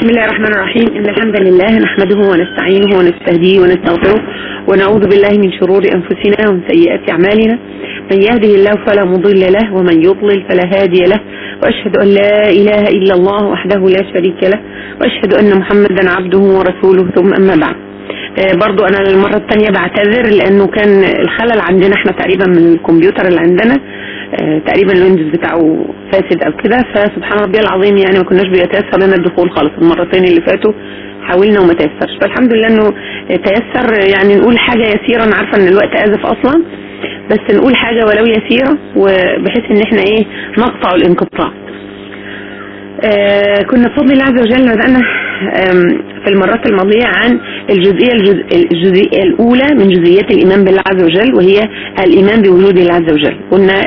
بسم الله الرحمن الرحيم. إن الحمد لله نحمده ونستعينه ونستهديه ونستغفره ونعوذ بالله من شرور أنفسنا ومن سيئات أعمالنا. من يهده الله فلا مضل له ومن يضلل فلا هادي له. وأشهد أن لا إله إلا الله وحده لا شريك له. وأشهد أن محمدا عبده ورسوله. ثم أما بعد. برضو أنا المرة الثانية بعتذر لأنه كان الخلل عندنا إحنا تقريبا من الكمبيوتر اللي عندنا آه، تقريبا الويندوز بتاعه فاسد أو كده فسبحان ربي العظيم يعني ما كناش بيتيسر لنا الدخول خالص المرتين اللي فاتوا حاولنا وما تيسرش. فالحمد لله إنه تيسر يعني نقول حاجة يسيرة أنا عارفة إن الوقت آزف أصلا بس نقول حاجة ولو يسيرة وبحيث إن إحنا إيه نقطع الانقطاع. آه كنا بفضل الله عز وجل بدأنا في المرات الماضية عن الجزئية الجزئية الأولى من جزئيات الإيمان بالله عز وجل وهي الإيمان بوجود الله عز وجل. قلنا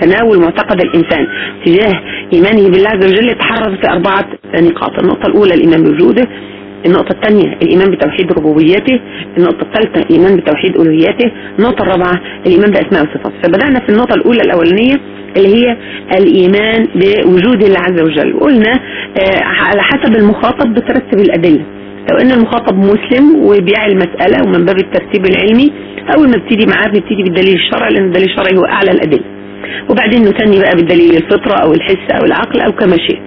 تناول معتقد الإنسان تجاه إيمانه بالله عز وجل يتحرر في أربعة نقاط. النقطة الأولى الإيمان بوجوده. النقطة الثانية الإيمان بتوحيد ربوبيته النقطة الثالثة الإيمان بتوحيد ألوهيته النقطة الرابعة الإيمان بأسماء وصفاته فبدأنا في النقطة الأولى الأولانية اللي هي الإيمان بوجود الله عز وجل. وقلنا آه، على حسب المخاطب بترتب الأدلة. لو إن المخاطب مسلم وبيعي المسألة ومن باب الترتيب العلمي أول ما بتيجي معاه بتيجي بالدليل الشرعي لأن الدليل الشرعي هو أعلى الأدلة. وبعدين نثني بقى بالدليل الفطرة أو الحس أو العقل أو كما شئت.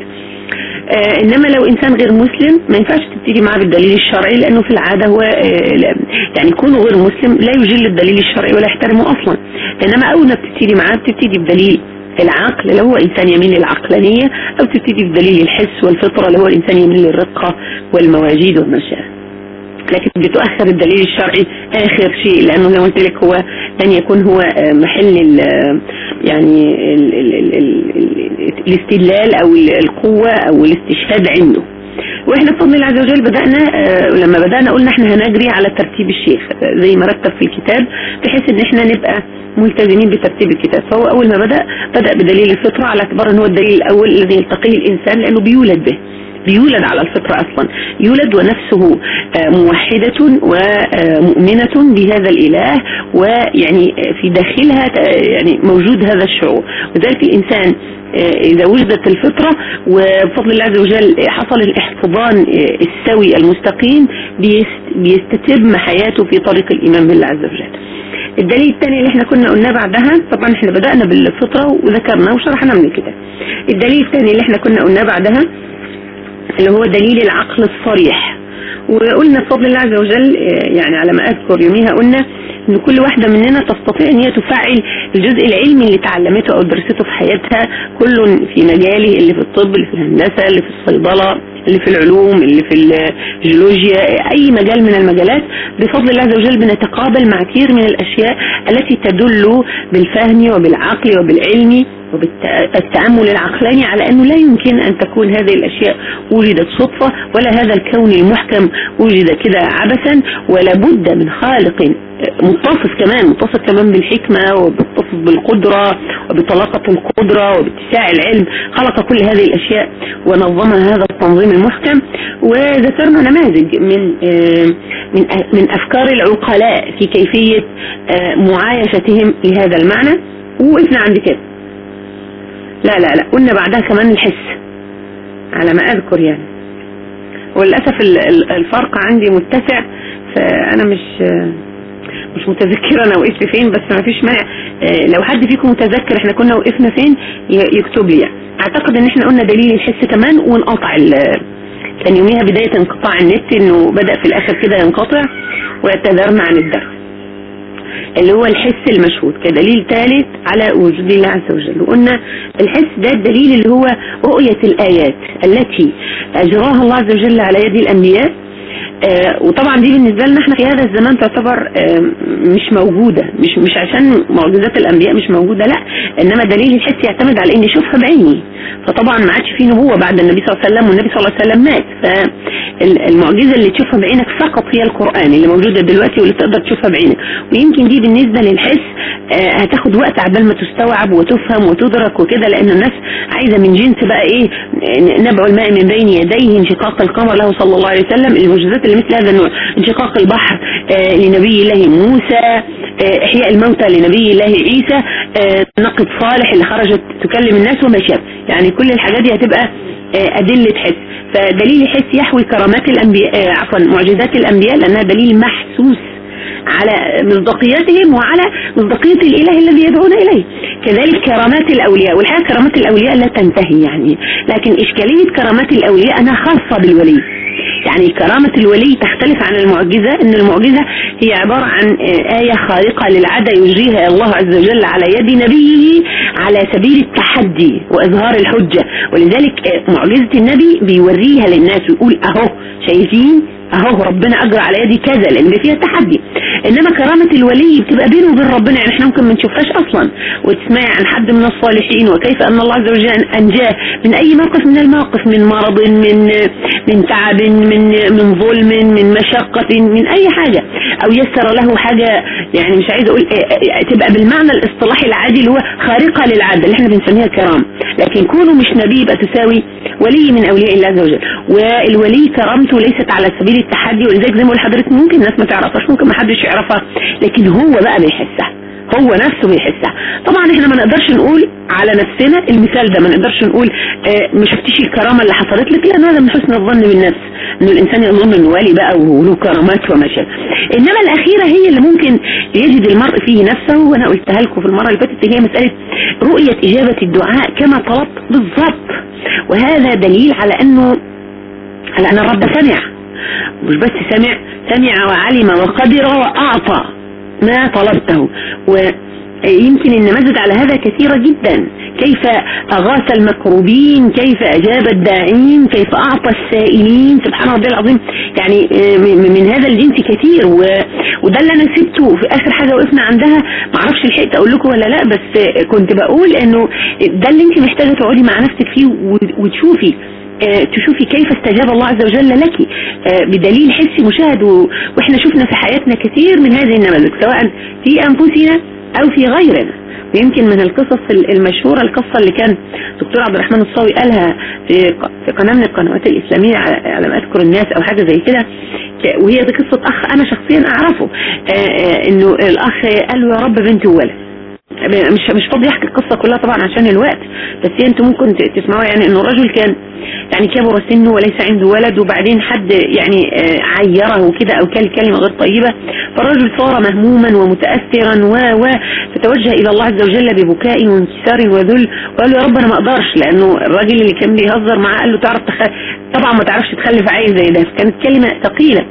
إنما لو إنسان غير مسلم ما ينفعش تبتدي معاه بالدليل الشرعي لأنه في العادة هو آه يعني كونه غير مسلم لا يجل الدليل الشرعي ولا يحترمه أصلا. إنما أول ما بتبتدي معاه بتبتدي بدليل العقل اللي هو إنسان يميل للعقلانية أو تبتدي بدليل الحس والفطرة اللي هو الإنسان يميل للرقة والمواجيد والمشاعر. لكن بتؤخر الدليل الشرعي آخر شيء لأنه زي ما قلت لك هو لن يكون هو محل ال يعني ال ال ال ال الاستدلال أو القوة أو الاستشهاد عنده. وإحنا بفضل الله عز وجل بدأنا آه لما بدأنا قلنا إحنا هنجري على ترتيب الشيخ زي ما رتب في الكتاب بحيث إن إحنا نبقى ملتزمين بترتيب الكتاب. فهو أول ما بدأ بدأ بدليل الفطرة على اعتبار إن هو الدليل الأول الذي يلتقيه الإنسان لأنه بيولد به. بيولد على الفطرة أصلا. يولد ونفسه آه، موحدة ومؤمنة بهذا الإله ويعني في داخلها يعني موجود هذا الشعور. وذلك الإنسان آه، إذا وجدت الفطرة وبفضل الله عز وجل حصل الاحتضان آه، السوي المستقيم بيستتم حياته في طريق الإيمان بالله عز وجل. الدليل الثاني اللي إحنا كنا قلناه بعدها طبعا إحنا بدأنا بالفطرة وذكرنا وشرحنا من الكتاب. الدليل الثاني اللي إحنا كنا قلناه بعدها اللي هو دليل العقل الصريح. وقلنا بفضل الله عز وجل آه، يعني على ما أذكر يوميها قلنا إن كل واحدة مننا تستطيع إن هي تفعل الجزء العلمي اللي تعلمته أو درسته في حياتها. كل في مجاله اللي في الطب اللي في الهندسة اللي في الصيدلة اللي في العلوم اللي في الجيولوجيا أي مجال من المجالات. بفضل الله عز وجل بنتقابل مع كثير من الأشياء التي تدل بالفهم وبالعقل وبالعلم. وبالتأمل العقلاني على أنه لا يمكن أن تكون هذه الأشياء وجدت صدفة ولا هذا الكون المحكم وجد كده عبثا ولا بد من خالق متصف كمان متصف كمان بالحكمة ومتصف بالقدرة وبطلاقة القدرة وباتساع العلم. خلق كل هذه الأشياء ونظمها هذا التنظيم المحكم. وذكرنا نماذج من من من أفكار العقلاء في كيفية معايشتهم لهذا المعنى. وقفنا عند كده لا لا لا. قلنا بعدها كمان الحس على ما أذكر يعني. وللأسف الفرق عندي متسع فأنا مش مش متذكرة أنا وقفت فين بس ما فيش مانع. آه، لو حد فيكم متذكر إحنا كنا وقفنا فين يكتب لي. يعني. أعتقد إن إحنا قلنا دليل الحس كمان ونقطع كان يوميها بداية انقطاع النت إنه بدأ في الآخر كده ينقطع واعتذرنا عن الدرس. اللي هو الحس المشهود كدليل ثالث على وجود الله عز وجل. وقلنا الحس ده الدليل اللي هو رؤية الآيات التي أجراها الله عز وجل على يد الأنبياء وطبعا دي بالنسبة لنا إحنا في هذا الزمان تعتبر آه مش موجودة. مش مش عشان معجزات الأنبياء مش موجودة لا. إنما دليل الحس يعتمد على إني اشوفها بعيني. فطبعا ما عادش في نبوة بعد النبي صلى الله عليه وسلم والنبي صلى الله عليه وسلم مات. فالمعجزة اللي تشوفها بعينك فقط هي القرآن اللي موجودة دلوقتي واللي تقدر تشوفها بعينك. ويمكن دي بالنسبة للحس آه هتاخد وقت عبال ما تستوعب وتفهم وتدرك وكده لأن الناس عايزة من جنس بقى إيه نبع الماء من بين يديه انشقاق القمر له صلى الله عليه وسلم المعجزات اللي مثل هذا النوع. انشقاق البحر آه لنبي الله موسى إحياء الموتى لنبي الله عيسى نقد صالح اللي خرجت تكلم الناس وما شابه يعني كل الحاجات دي هتبقى أدلة حس. فدليل حس يحوي كرامات الأنبياء عفوا معجزات الأنبياء لأنها دليل محسوس على مصداقيتهم وعلى مصداقية الإله الذي يدعون إليه. كذلك كرامات الأولياء. والحقيقة كرامات الأولياء لا تنتهي يعني. لكن إشكالية كرامات الأولياء أنها خاصة بالولي. يعني كرامة الولي تختلف عن المعجزة إن المعجزة هي عبارة عن آية خارقة للعادة يجريها الله عز وجل على يد نبيه على سبيل التحدي وإظهار الحجة. ولذلك معجزة النبي بيوريها للناس ويقول أهو شايفين؟ أهو ربنا أجرى على يدي كذا لأن فيها تحدي. إنما كرامة الولي بتبقى بينه وبين ربنا يعني إحنا ممكن ما نشوفهاش أصلا. وتسمعي عن حد من الصالحين وكيف أن الله عز وجل أنجاه من أي موقف من المواقف من مرض من من تعب من من ظلم من مشقة من أي حاجة. أو يسر له حاجة يعني مش عايز أقول تبقى بالمعنى الإصطلاحي العادي اللي هو خارقة للعادة اللي إحنا بنسميها كرام. لكن كونه مش نبي يبقى تساوي ولي من أولياء الله عز وجل. والولي كرامته ليست على سبيل التحدي ولذلك زي ما قلت لحضرتك ممكن الناس ما تعرفهاش ممكن ما حدش يعرفها لكن هو بقى بيحسها هو نفسه بيحسها. طبعا إحنا ما نقدرش نقول على نفسنا المثال ده ما نقدرش نقول آه ما شفتيش الكرامة اللي حصلت لك؟ لأن هذا من حسن الظن بالنفس انه الإنسان يظن إنه والي بقى وله كرامات وما شابه إنما الأخيرة هي اللي ممكن يجد المرء فيه نفسه وأنا قلتها لكم في المرة اللي فاتت هي مسألة رؤية إجابة الدعاء كما طلبت بالضبط. وهذا دليل على أنه على أن الرب سمع. مش بس سمع سمع وعلم وقدر وأعطى ما طلبته. ويمكن النماذج على هذا كثيرة جدا. كيف أغاث المكروبين؟ كيف أجاب الداعين؟ كيف أعطى السائلين؟ سبحان ربي العظيم. يعني من هذا الجنس كثير. وده اللي أنا سبته في آخر حاجة وقفنا عندها. معرفش لحقت أقول لكم ولا لأ بس كنت بقول إنه ده اللي أنت محتاجة تقعدي مع نفسك فيه وتشوفي. تشوفي كيف استجاب الله عز وجل لك بدليل حسي مشاهد. وإحنا شفنا في حياتنا كثير من هذه النماذج سواء في أنفسنا أو في غيرنا. ويمكن من القصص المشهورة القصة اللي كان دكتور عبد الرحمن الصاوي قالها في قناة من القنوات الإسلامية على ما أذكر الناس أو حاجة زي كده وهي دي قصة أخ أنا شخصيا أعرفه إنه الأخ قال له يا رب بنتي وولد مش مش فاضي احكي القصة كلها طبعا عشان الوقت بس أنتوا ممكن تسمعوا يعني إنه الرجل كان يعني كبر سنه وليس عنده ولد وبعدين حد يعني عيره كده أو قال كلمة غير طيبة. فالرجل صار مهموما ومتأثرا و و فتوجه إلى الله عز وجل ببكاء وانكسار وذل. وقال له يا رب أنا ما أقدرش لأنه الراجل اللي كان بيهزر معاه قال له تعرف تخ... طبعا ما تعرفش تخلف عيل زي ده كانت كلمة ثقيلة.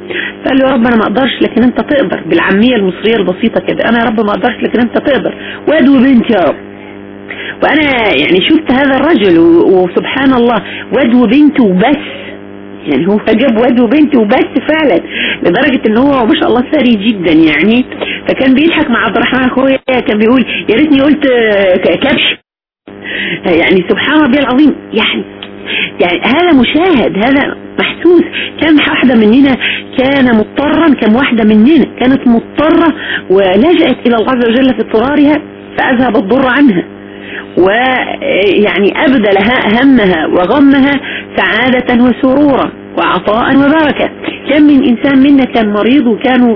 فقال له يا رب أنا ما أقدرش لكن أنت تقدر بالعامية المصرية البسيطة كده. أنا يا رب ما أقدرش لكن أنت تقدر. واد وبنت. يا رب وأنا يعني شفت هذا الرجل وسبحان الله واد وبنت وبس. يعني هو جاب واد وبنت وبس فعلا لدرجة إن هو ما شاء الله ثري جدا يعني. فكان بيضحك مع عبد الرحمن أخويا كان بيقول يا ريتني قلت كبش. يعني سبحان ربي العظيم يعني يعني هذا مشاهد هذا محسوس. كم واحدة مننا كان مضطرا كم واحدة مننا كانت مضطرة ولجأت إلى الله عز وجل في اضطرارها. فأذهب الضر عنها. ويعني أبدل همها وغمها سعادة وسرورا وعطاء وبركة. كم من إنسان منا كان مريض وكانوا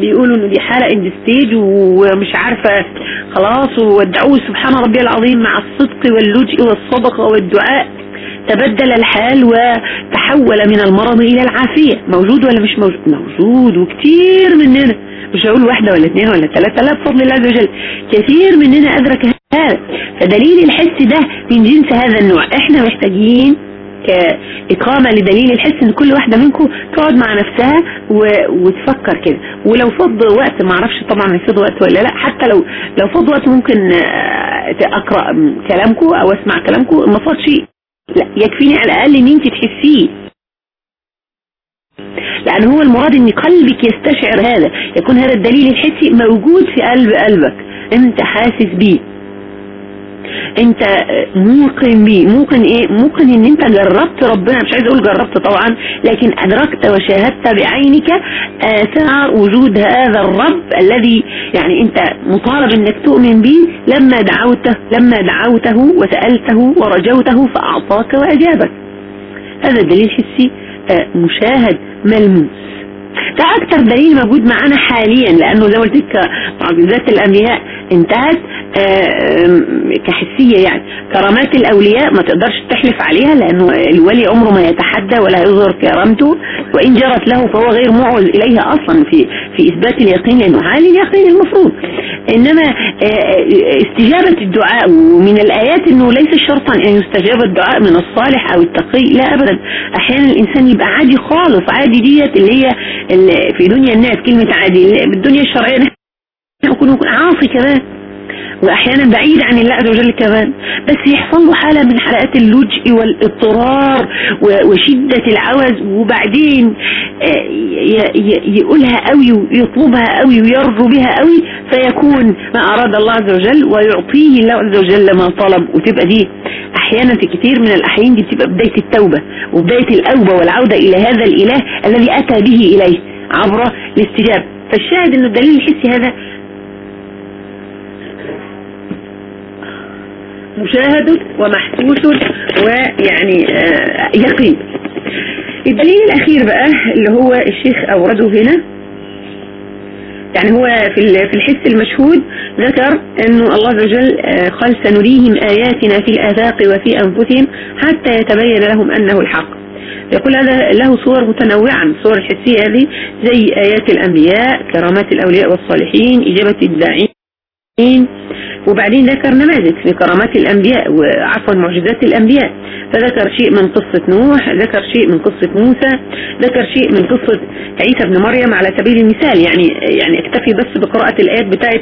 بيقولوا إنه دي حالة end stage ومش عارفة خلاص وودعوه سبحان ربي العظيم مع الصدق واللجوء والصدقة والدعاء. تبدل الحال وتحول من المرض إلى العافية. موجود ولا مش موجود؟ موجود وكتير مننا. مش هقول واحدة ولا اثنين ولا ثلاثة لا بفضل الله عز وجل. كثير مننا أدرك هذا. فدليل الحس ده من جنس هذا النوع. إحنا محتاجين كإقامة لدليل الحس إن كل واحدة منكم تقعد مع نفسها و... وتفكر كده. ولو فض وقت ما أعرفش طبعا يفض وقت ولا لا حتى لو لو فض وقت ممكن أقرأ كلامكم أو أسمع كلامكم ما فضش لا يكفيني على الأقل إن انت تحسيه. لأن هو المراد إن قلبك يستشعر هذا يكون هذا الدليل الحسي موجود في قلب قلبك أنت حاسس بيه. انت موقن بيه موقن إيه؟ موقن ان انت جربت ربنا مش عايز أقول جربت طبعا لكن أدركت وشاهدت بعينك آثار وجود هذا الرب الذي يعني انت مطالب انك تؤمن به لما دعوته لما دعوته وسألته ورجوته فأعطاك وأجابك. هذا الدليل الحسي مشاهد ملموس. ده أكتر دليل موجود معانا حاليا لأنه زي ما قلت لك معجزات الأنبياء انتهت آه، كحسية يعني. كرامات الأولياء ما تقدرش تحلف عليها لأنه الولي عمره ما يتحدى ولا يظهر كرامته وإن جرت له فهو غير معوز إليها أصلا في في إثبات اليقين لأنه حال اليقين المفروض. إنما آه، استجابة الدعاء ومن الآيات إنه ليس شرطا أن يستجاب الدعاء من الصالح أو التقي لا ابدا. أحيانا الإنسان يبقى عادي خالص عادي ديت اللي هي في دنيا الناس كلمة عادي بالدنيا الشرعية نكون عاصي كمان وأحيانا بعيد عن الله عز وجل كمان. بس يحصل له حالة من حالات اللجء والإضطرار وشدة العوز. وبعدين آه، يقولها قوي ويطلبها قوي ويرجو بها قوي فيكون ما أراد الله عز وجل ويعطيه الله عز وجل ما طلب. وتبقى دي أحيانا في كثير من الأحيان دي بتبقى بداية التوبة وبداية الأوبة والعودة إلى هذا الإله الذي أتى به إليه عبر الاستجابة. فالشاهد ان الدليل الحسي هذا مشاهد ومحسوس ويعني آه، يقين. الدليل الأخير بقى اللي هو الشيخ أورده هنا يعني هو في الحس المشهود ذكر إنه الله عز وجل آه، قال سنريهم آياتنا في الآفاق وفي أنفسهم حتى يتبين لهم أنه الحق. يقول هذا له صور متنوعة الصور الحسية هذه زي آيات الأنبياء كرامات الأولياء والصالحين إجابة الداعين. وبعدين ذكر نماذج في كرامات الأنبياء وعفوا معجزات الأنبياء. فذكر شيء من قصة نوح ذكر شيء من قصة موسى ذكر شيء من قصة عيسى بن مريم على سبيل المثال. يعني يعني اكتفي بس بقراءة الآيات بتاعت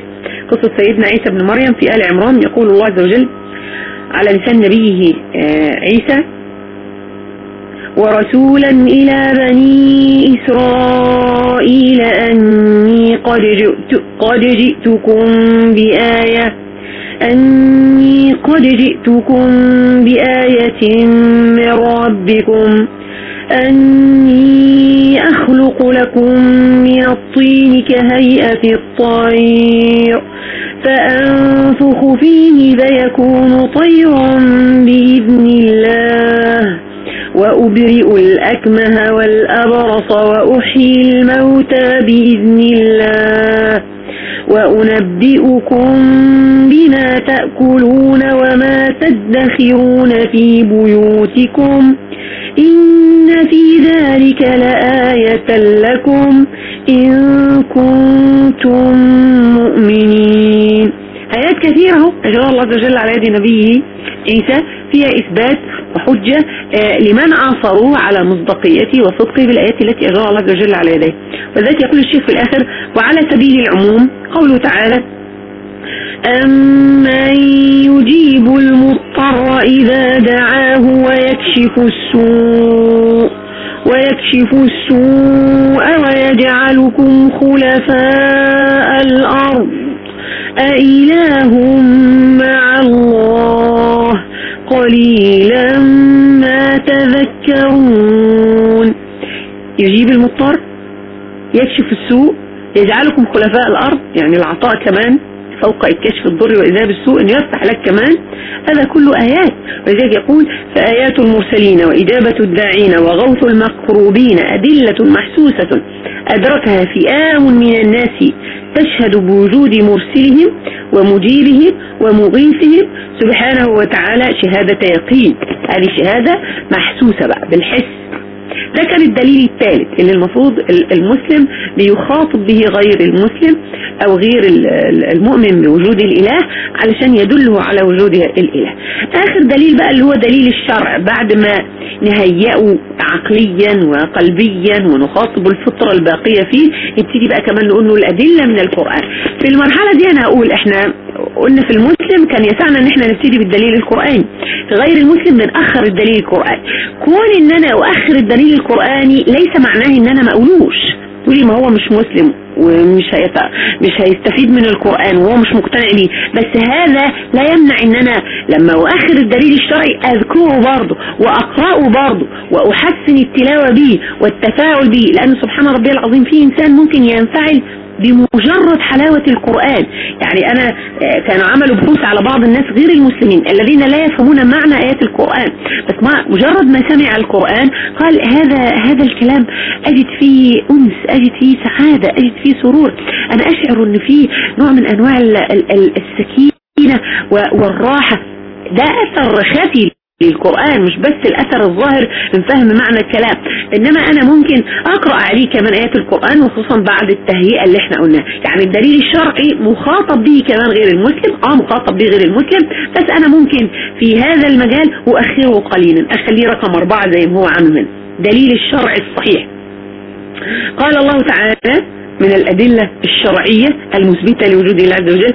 قصة سيدنا عيسى بن مريم في آل عمران. يقول الله عز وجل على لسان نبيه آه، عيسى ورسولا إلى بني إسرائيل أني قد, جئت قد جئتكم بآية. أني قد جئتكم بآية من ربكم. أني أخلق لكم من الطين كهيئة الطير. فأنفخ فيه فيكون طيرا بإذن الله. وأبرئ الأكمه والأبرص وأحيي الموتى بإذن الله. وأنبئكم بما تأكلون وما تدخرون في بيوتكم إن في ذلك لآية لكم إن كنتم مؤمنين. آيات كثيرة أجرى الله عز وجل على يد نبيه عيسى فيها إثبات وحجة آه، لمن عاصروه على مصداقيته وصدقه بالآيات التي أجرى الله عز وجل على يديه. وذلك يقول الشيخ في الآخر وعلى سبيل العموم قوله تعالى أمن يجيب المضطر إذا دعاه ويكشف السوء ويكشف السوء ويجعلكم خلفاء الأرض أإله مع الله قليلا ما تذكرون. يجيب المضطر يكشف السوء يجعلكم خلفاء الأرض يعني العطاء كمان فوق الكشف الضر وإذاب السوء أن يفتح لك كمان. هذا كله آيات. ولذلك يقول فآيات المرسلين وإجابة الداعين وغوث المقروبين أدلة محسوسة أدركها فئام من الناس تشهد بوجود مرسلهم ومجيبهم ومغيثهم. سبحانه وتعالى شهادة يقين. هذه شهادة محسوسة بقى بالحس. ده كان الدليل الثالث اللي المفروض المسلم بيخاطب به غير المسلم أو غير المؤمن بوجود الإله علشان يدله على وجود الإله. آخر دليل بقى اللي هو دليل الشرع بعد ما نهيئه عقليا وقلبيا ونخاطب الفطرة الباقية فيه نبتدي بقى كمان نقول له الأدلة من القرآن. في المرحلة دي أنا هقول إحنا قلنا في المسلم كان يسعنا إن إحنا نبتدي بالدليل القرآني. في غير المسلم بنأخر الدليل القرآني. كون إن أنا أؤخر الدليل القرآني ليس معناه إن أنا ما أقولوش تقولي ما هو مش مسلم ومش. مش هيستفيد من القرآن وهو مش مقتنع بيه بس هذا لا يمنع إن أنا لما أؤخر الدليل الشرعي أذكره برضه وأقرأه برضه وأحسن التلاوة به والتفاعل به لأن سبحان ربي العظيم في إنسان ممكن ينفعل بمجرد حلاوة القرآن. يعني أنا آه، كانوا عملوا بحوث على بعض الناس غير المسلمين الذين لا يفهمون معنى آيات القرآن. بس ما مجرد ما سمع القرآن قال هذا هذا الكلام أجد فيه أنس أجد فيه سعادة أجد فيه سرور. أنا أشعر أن فيه نوع من أنواع السكينة والراحة. ده أثر خفي للقرآن مش بس الأثر الظاهر من فهم معنى الكلام إنما أنا ممكن أقرأ عليه كمان آيات القرآن وخصوصا بعد التهيئة اللي إحنا قلناها. يعني الدليل الشرعي مخاطب به كمان غير المسلم آه مخاطب به غير المسلم بس أنا ممكن في هذا المجال أؤخره قليلا أخليه رقم أربعة زي ما هو عامل دليل الشرع الصحيح. قال الله تعالى من الأدلة الشرعية المثبتة لوجود الله عز وجل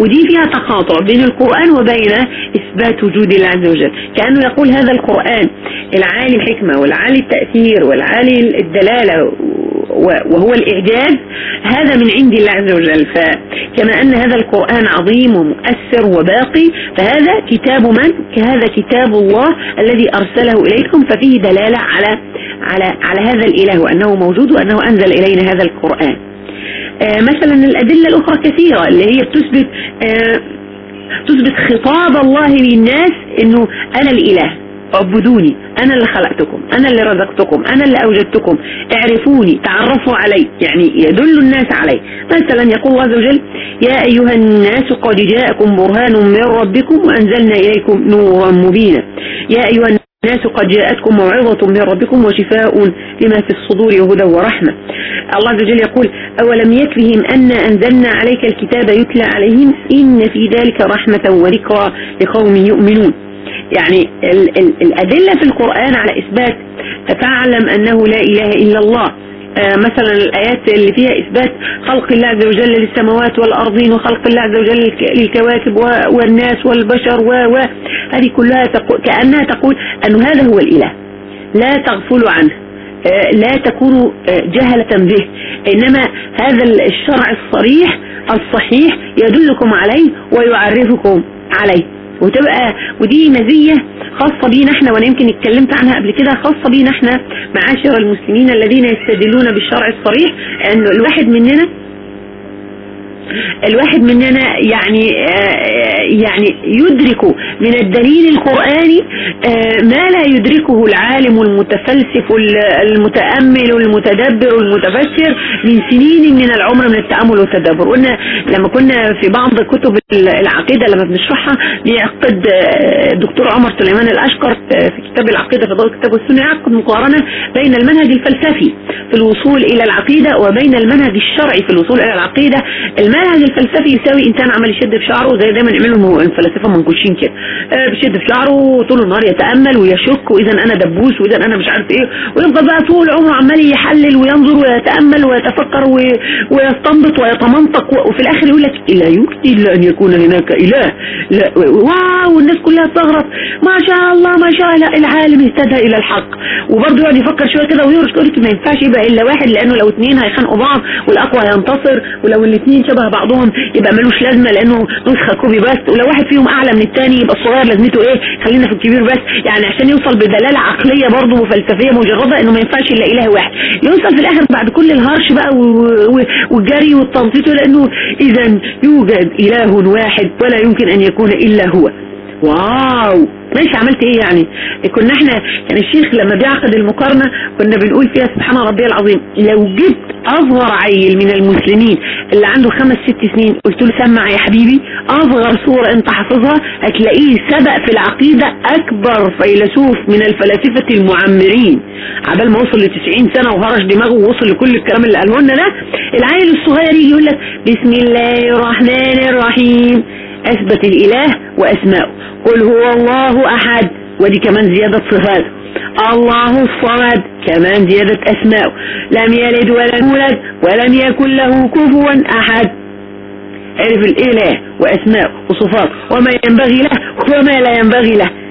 ودي فيها تقاطع بين القرآن وبين إثبات وجود الله عز وجل. كأنه يقول هذا القرآن العالي الحكمة والعالي التأثير والعالي الدلالة وهو الإعجاز هذا من عند الله عز وجل. فكما أن هذا القرآن عظيم ومؤثر وباقي فهذا كتاب من؟ هذا كتاب الله الذي أرسله إليكم ففيه دلالة على على على هذا الإله وأنه موجود وأنه أنزل إلينا هذا القرآن. مثلا الأدلة الأخرى كثيرة اللي هي بتثبت آه تثبت خطاب الله للناس إنه أنا الإله اعبدوني أنا اللي خلقتكم أنا اللي رزقتكم أنا اللي أوجدتكم اعرفوني تعرفوا علي يعني يدل الناس علي. مثلا يقول الله عز وجل يا أيها الناس قد جاءكم برهان من ربكم وأنزلنا إليكم نورا مبينا. يا أيها الناس قد جاءتكم موعظة من ربكم وشفاء لما في الصدور وهدى ورحمة. الله عز وجل يقول أولم يكفهم أن أنزلنا عليك الكتاب يتلى عليهم إن في ذلك رحمة وذكرى لقوم يؤمنون. يعني ال ال الأدلة في القرآن على إثبات فاعلم أنه لا إله إلا الله مثلا الآيات اللي فيها إثبات خلق الله عز وجل للسماوات والأرضين وخلق الله عز وجل للكواكب والناس والبشر و و هذه كلها تقول كأنها تقول أن هذا هو الإله. لا تغفلوا عنه. آه لا تكونوا آه جهلة به. إنما هذا الشرع الصريح الصحيح يدلكم عليه ويعرفكم عليه. وتبقى ودي مزية خاصة بينا إحنا وأنا يمكن اتكلمت عنها قبل كده خاصة بينا إحنا معاشر المسلمين الذين يستدلون بالشرع الصريح ان الواحد مننا الواحد مننا يعني آه، يعني يدرك من الدليل القرآني آه، ما لا يدركه العالم المتفلسف المتأمل المتدبر المتفسر من سنين من العمر من التأمل والتدبر. قلنا لما كنا في بعض كتب العقيدة لما بنشرحها بيعقد الدكتور آه، عمر سليمان الأشقر في كتاب العقيدة في ضوء كتاب السنة يعقد مقارنة بين المنهج الفلسفي في الوصول إلى العقيدة وبين المنهج الشرعي في الوصول إلى العقيدة. المنهج الفلسفي يساوي إنسان عمال يشد في شعره؟ زي دايما يعملوا الفلاسفة منكوشين كده. آه بيشد في شعره طول النهار يتأمل ويشك واذا أنا دبوس واذا أنا مش عارف إيه. ويفضل بقى طول عمره عمال يحلل وينظر ويتأمل ويتفكر ويستنبط ويتمنطق وفي الآخر يقول لك لا يمكن إلا أن يكون هناك إله. لا واو الناس كلها تستغرب ما شاء الله ما شاء الله. العالم اهتدى إلى الحق. وبرضه يقعد يفكر شوية كده ويرش ما ينفعش يبقى إلا واحد لأنه لو اثنين هيخانقوا بعض والأقوى هينتصر ولو الاثنين شبه بعضهم بعضهم يبقى ملوش لازمة لأنه نسخة copy بس ولو واحد فيهم أعلى من الثاني يبقى الصغير لازمته إيه؟ خلينا في الكبير بس. يعني عشان يوصل بدلالة عقلية برضه وفلسفية مجردة إنه ما ينفعش الا إله واحد. يوصل في الآخر بعد كل الهرش بقى والجري والتنطيط لأنه اذا يوجد إله واحد ولا يمكن أن يكون إلا هو. واو! ماشي عملت إيه يعني؟ كنا إحنا يعني الشيخ لما بيعقد المقارنة كنا بنقول فيها سبحان ربي العظيم لو جبت أصغر عيل من المسلمين اللي عنده خمس ست سنين. قلت له سمع يا حبيبي أصغر صورة أنت حافظها هتلاقيه سبق في العقيدة أكبر فيلسوف من الفلاسفة المعمرين. عبال ما وصل ل 90 سنة وهرش دماغه ووصل لكل الكلام اللي قاله لنا ده العيل الصغير يجي يقول لك بسم الله الرحمن الرحيم. أثبت الإله واسماءه قل هو الله أحد. ودي كمان زيادة صفات. الله الصمد كمان زيادة اسماء لم يلد ولم يولد ولم يكن له كفوا أحد. عرف الإله واسماء وصفات وما ينبغي له وما لا ينبغي له.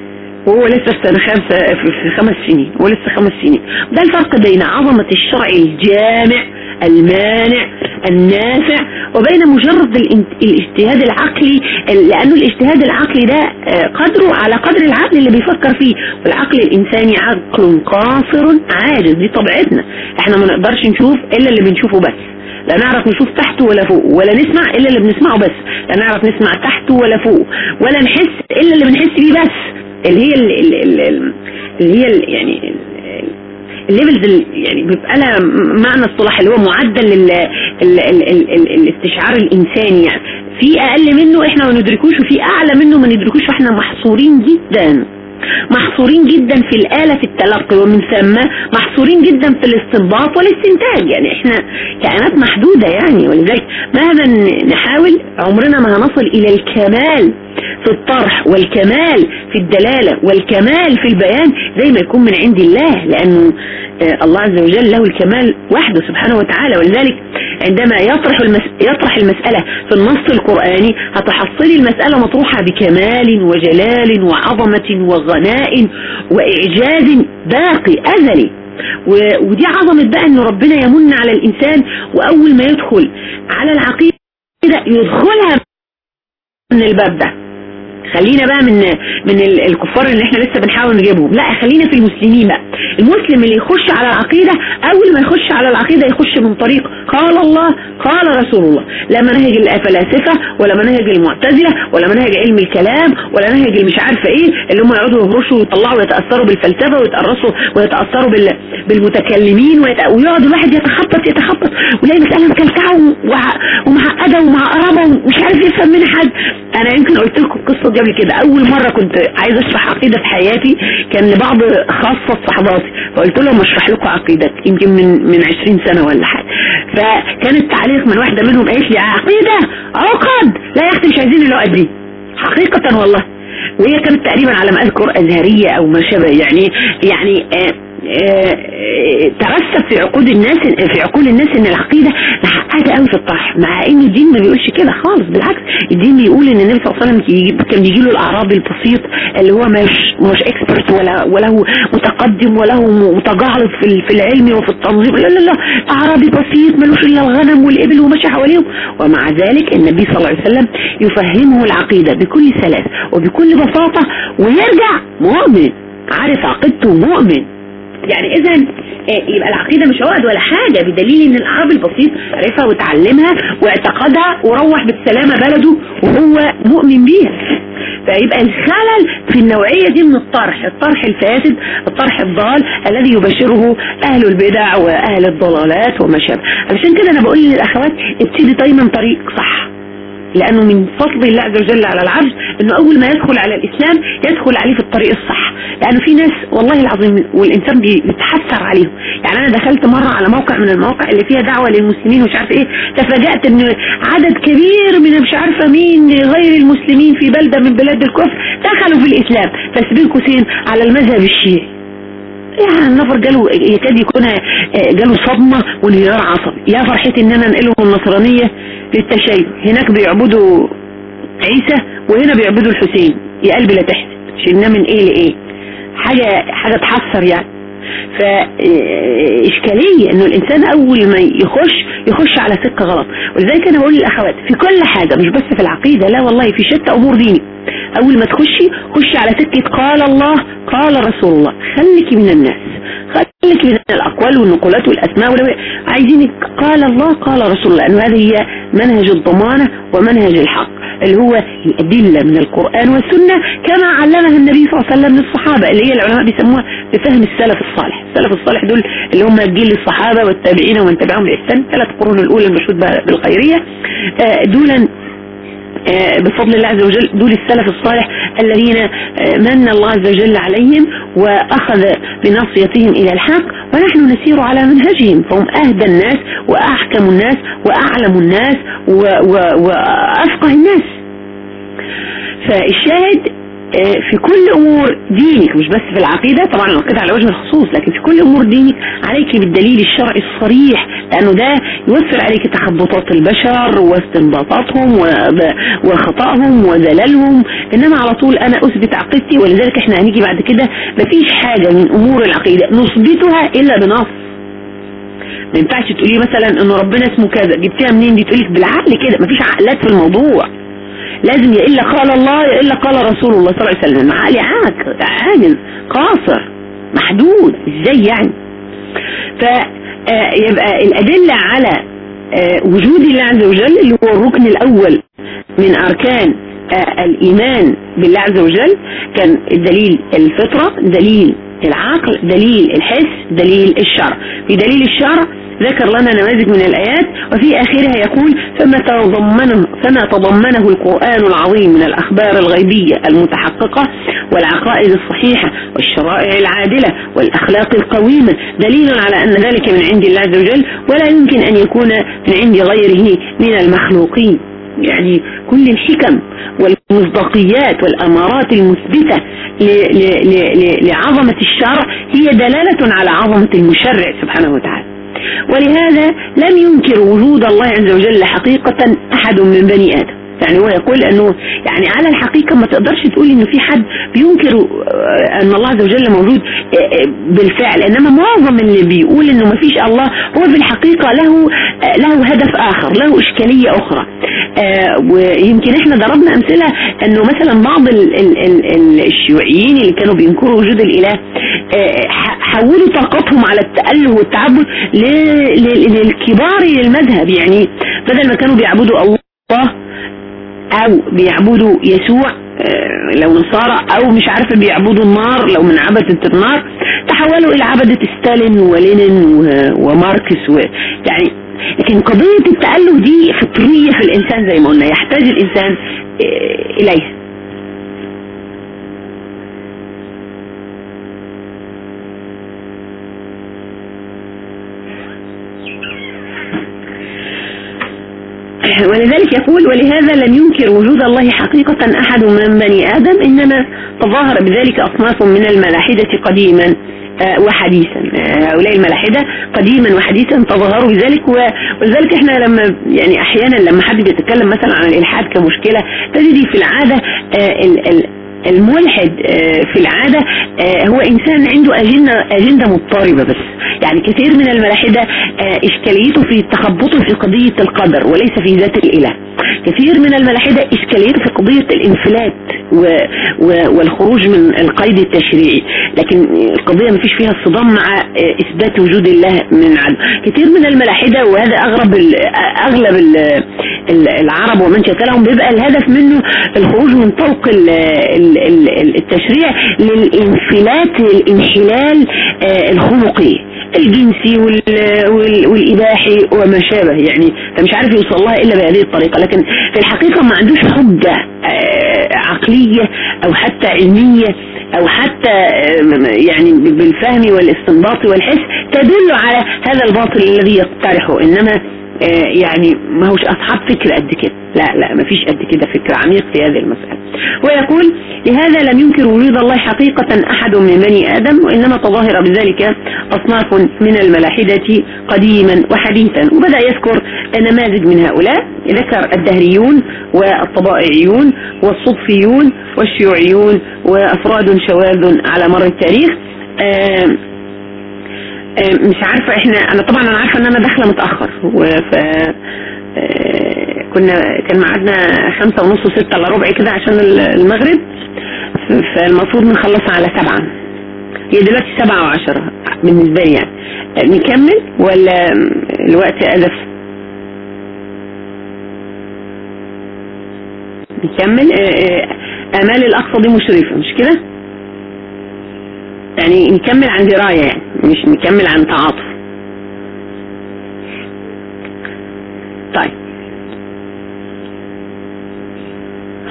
وهو لسه في سنة خمسة في خمس سنين ولسه خمس سنين. ده الفرق بين عظمة الشرع الجامع المانع النافع وبين مجرد الاجتهاد العقلي لأنه الاجتهاد العقلي ده آه، قدره على قدر العقل اللي بيفكر فيه. والعقل الإنساني عقل قاصر عاجز دي طبيعتنا. إحنا ما نقدرش نشوف إلا اللي بنشوفه بس. لا نعرف نشوف تحته ولا فوق ولا نسمع إلا اللي بنسمعه بس. لا نعرف نسمع تحته ولا فوق ولا نحس إلا اللي بنحس بيه بس. اللي هي اللي هي يعني الليفلز يعني بيبقى لها معنى اصطلاح اللي هو معدل الاستشعار الإنساني. يعني في أقل منه إحنا ما ندركوش وفي أعلى منه ما ندركوش وإحنا محصورين جدا. محصورين جدا في الآلة في التلقي ومن ثم محصورين جدا في الاستنباط والاستنتاج. يعني إحنا كائنات محدودة يعني ولذلك مهما نحاول عمرنا ما هنصل إلى الكمال في الطرح والكمال في الدلالة والكمال في البيان زي ما يكون من عند الله لأنه آه، الله عز وجل له الكمال وحده سبحانه وتعالى. ولذلك عندما يطرح المس... يطرح المسألة في النص القرآني هتحصلي المسألة مطروحة بكمال وجلال وعظمة وغناء وإعجاز باقي أزلي. ودي عظمة بقى ان ربنا يمن على الإنسان وأول ما يدخل على العقيدة يدخلها من الباب ده خلينا بقى من من الكفار اللي إحنا لسه بنحاول نجيبهم. لا خلينا في المسلمين بقى. المسلم اللي يخش على العقيدة أول ما يخش على العقيدة يخش من طريق قال الله قال رسول الله. لا منهج الفلاسفة ولا منهج المعتزلة ولا منهج علم الكلام ولا منهج مش عارفة إيه اللي هم يقعدوا يهرشوا ويطلعوا ويتأثروا بالفلسفة ويتأرسوا ويتأثروا بال بالمتكلمين ويقعد الواحد يتخبط يتخبط ولاقي مسألة مكلكعة ومعقدة ومعقربة ومش عارف يفهم منها حد. أنا يمكن قلت لكم القصة دي قبل كده. أول مرة كنت عايز أشرح عقيدة في حياتي كان لبعض خاصة صحباتي. فقلت لهم أشرح لكم عقيدة يمكن من من 20 سنة ولا حاجة. فكان التعليق من واحدة منهم قالت لي عقيدة؟ عقد لا يا أختي مش عايزين العقد دي حقيقة والله. وهي كانت تقريبا على ما اذكر ازهرية أو ما شابه يعني يعني آه ترسب في عقول الناس في عقول الناس إن العقيدة معقدة قوي في الطرح مع إن الدين ما بيقولش كده خالص بالعكس الدين بيقول إن النبي صلى الله عليه وسلم كان بيجي له الاعرابي البسيط اللي هو مش مش اكسبرت ولا وله متقدم وله متجعرف في في العلم وفي التنظيم لا لا لا اعرابي بسيط ملوش إلا الغنم والإبل وماشي حواليهم ومع ذلك النبي صلى الله عليه وسلم يفهمه العقيدة بكل سلاسة وبكل بساطة ويرجع مؤمن عارف عقيدته مؤمن. يعني إذا آه، يبقى العقيدة مش عقد ولا حاجة بدليل إن العرب البسيط عرفها وتعلمها واعتقدها وروح بالسلامة بلده وهو مؤمن بيها. فيبقى الخلل في النوعية دي من الطرح الطرح الفاسد الطرح الضال الذي يبشره أهل البدع وأهل الضلالات وما شابه. علشان كده أنا بقول للأخوات ابتدي دايما طريق صح. لأنه من فضل الله عز وجل على العبد أنه أول ما يدخل على الإسلام يدخل عليه في الطريق الصح. لأنه في ناس والله العظيم والإنسان بيتحسر عليهم. يعني أنا دخلت مرة على موقع من المواقع اللي فيها دعوة للمسلمين ومش عارف إيه تفاجأت أن عدد كبير من مش عارفة مين غير المسلمين في بلدة من بلاد الكفر دخلوا في الإسلام. بس بين قوسين على المذهب الشيعي. يعني النفر جاله يكاد يكون جاله صدمة وانهيار عصبي. يا فرحتي إن أنا أنقلهم النصرانية للتشيع هناك بيعبدوا عيسى وهنا بيعبدوا الحسين يا قلبي لا تحسد شلناه من إيه لإيه. حاجة حاجة تحسر يعني. فإشكالية إنه الإنسان أول ما يخش يخش على سكة غلط. ولذلك أنا بقول للأخوات في كل حاجة مش بس في العقيدة لا والله في شتى أمور ديني. أول ما تخشي خشي على سكة قال الله قال رسول الله. خليك من الناس خليك من الأقوال والنقولات والأسماء عايزينك قال الله قال رسول الله. لأنه هذه هي منهج الضمانة ومنهج الحق اللي هو الأدلة من القرآن والسنة كما علمها النبي صلى الله عليه وسلم للصحابة اللي هي العلماء بيسموها بفهم السلف الصالح. السلف الصالح دول اللي هم جيل الصحابة والتابعين ومن تبعهم بإحسان. ثلاث قرون الأولى المشهود بالخيرية. آه، دولا بفضل الله عز وجل دول السلف الصالح الذين آه، من الله عز وجل عليهم وأخذ بناصيتهم إلى الحق ونحن نسير على منهجهم فهم أهدى الناس وأحكم الناس وأعلم الناس وأفقه الناس. فالشاهد آه، في كل أمور دينك مش بس في العقيدة طبعا العقيدة على وجه الخصوص لكن في كل أمور دينك عليك بالدليل الشرعي الصريح لأنه ده يوفر عليك تخبطات البشر واستنباطاتهم وخطأهم وزللهم إنما على طول أنا أثبت عقيدتي ولذلك إحنا هنيجي بعد كده مفيش حاجة من أمور العقيدة نثبتها إلا بنص. ما ينفعش تقولي مثلا إنه ربنا اسمه كذا جبتيها منين؟ دي تقولك بالعقل كده مفيش عقلات في الموضوع. لازم يا إلا قال الله يا إلا قال رسول الله صلى الله عليه وسلم. عقلي عاجز قاصر محدود. إزاي يعني؟ فيبقى آه، الأدلة على آه، وجود الله عز وجل اللي هو الركن الأول من أركان آه، الإيمان بالله عز وجل كان الدليل الفطرة دليل العقل دليل الحس دليل الشرع. في دليل الشرع ذكر لنا نماذج من الآيات وفي آخرها يقول فما تضمنه, فما تضمنه القرآن العظيم من الأخبار الغيبية المتحققة والعقائد الصحيحة والشرائع العادلة والأخلاق القويمة دليل على أن ذلك من عند الله عز وجل ولا يمكن أن يكون من عند غيره من المخلوقين. يعني كل الحكم والمصداقيات والأمارات المثبتة لعظمة الشرع هي دلالة على عظمة المشرع سبحانه وتعالى. ولهذا لم ينكر وجود الله عز وجل حقيقة أحد من بني آدم. يعني هو يقول أنه يعني على الحقيقة ما تقدرش تقول إنه في حد بينكر آه، أن الله عز وجل موجود آه، آه، بالفعل. إنما معظم اللي بيقول إنه ما فيش الله هو في الحقيقة له له هدف آخر له إشكالية أخرى. ويمكن إحنا ضربنا أمثلة إنه مثلا بعض الشيوعيين اللي كانوا بينكروا وجود الإله حولوا طاقتهم على التأله والتعبد للكبار للمذهب. يعني بدل ما كانوا بيعبدوا الله أو بيعبدوا يسوع آه، لو نصارى أو مش عارفة بيعبدوا النار لو من عبدة النار. تحولوا إلى عبدة ستالين ولينين وماركس و يعني لكن قضية التأله دي فطرية في الإنسان زي ما قلنا يحتاج الإنسان آه، إليها. ولذلك يقول ولهذا لم ينكر وجود الله حقيقة أحد من بني آدم إنما تظاهر بذلك أصناف من الملاحدة قديما آه، وحديثا. آه، هؤلاء الملاحدة قديما وحديثا تظاهروا بذلك ولذلك إحنا لما يعني أحيانا لما حد بيتكلم مثلا عن الإلحاد كمشكلة تجدي في العادة آه، الملحد في العادة هو إنسان عنده اجندة, أجندة مضطربة بس. يعني كثير من الملاحدة آه، إشكاليته في تخبطه في قضية القدر وليس في ذات الإله. كثير من الملاحدة إشكاليته في قضية الإنفلات. والخروج من القيد التشريعي. لكن القضية ما فيش فيها الصدام مع آه، إثبات وجود الله من عدم. كثير من الملاحدة وهذا أغرب أغلب العرب ومن شكلهم بيبقى الهدف منه الخروج من طوق التشريع للانفلات الانحلال آه، الخلقي الجنسي والإباحي وما شابه. يعني مش عارف يوصل لها إلا بهذه الطريقة. لكن في الحقيقة ما عندوش حجة آه، عقلية أو حتى علمية أو حتى يعني بالفهم والاستنباط والحس تدل على هذا الباطل الذي يقترحه. إنما يعني ما هوش أصحاب فكر قد كده. لا لا ما فيش قد كده فكر عميق في هذه المسألة. ويقول لهذا لم ينكر وجود الله حقيقة أحد من بني آدم وإنما تظاهر بذلك أصناف من الملاحدة قديما وحديثا. وبدأ يذكر نماذج من هؤلاء. ذكر الدهريون والطبائعيون والصدفيون والشيوعيون وأفراد شواذ على مر التاريخ. آه آه، مش عارفة إحنا أنا طبعا أنا عارفة إن أنا داخلة متأخر ف آه، كنا كان ميعادنا خمسة ونص وستة إلا ربع كده عشان المغرب فالمفروض نخلص على سبعة. هي دلوقتي سبعة وعشرة بالنسبة لي يعني. آه، نكمل ولا الوقت ألف؟ نكمل. آمال الأقصى دي مشرفة مش كده؟ يعني نكمل عن دراية يعني. مش نكمل عن تعاطف. طيب.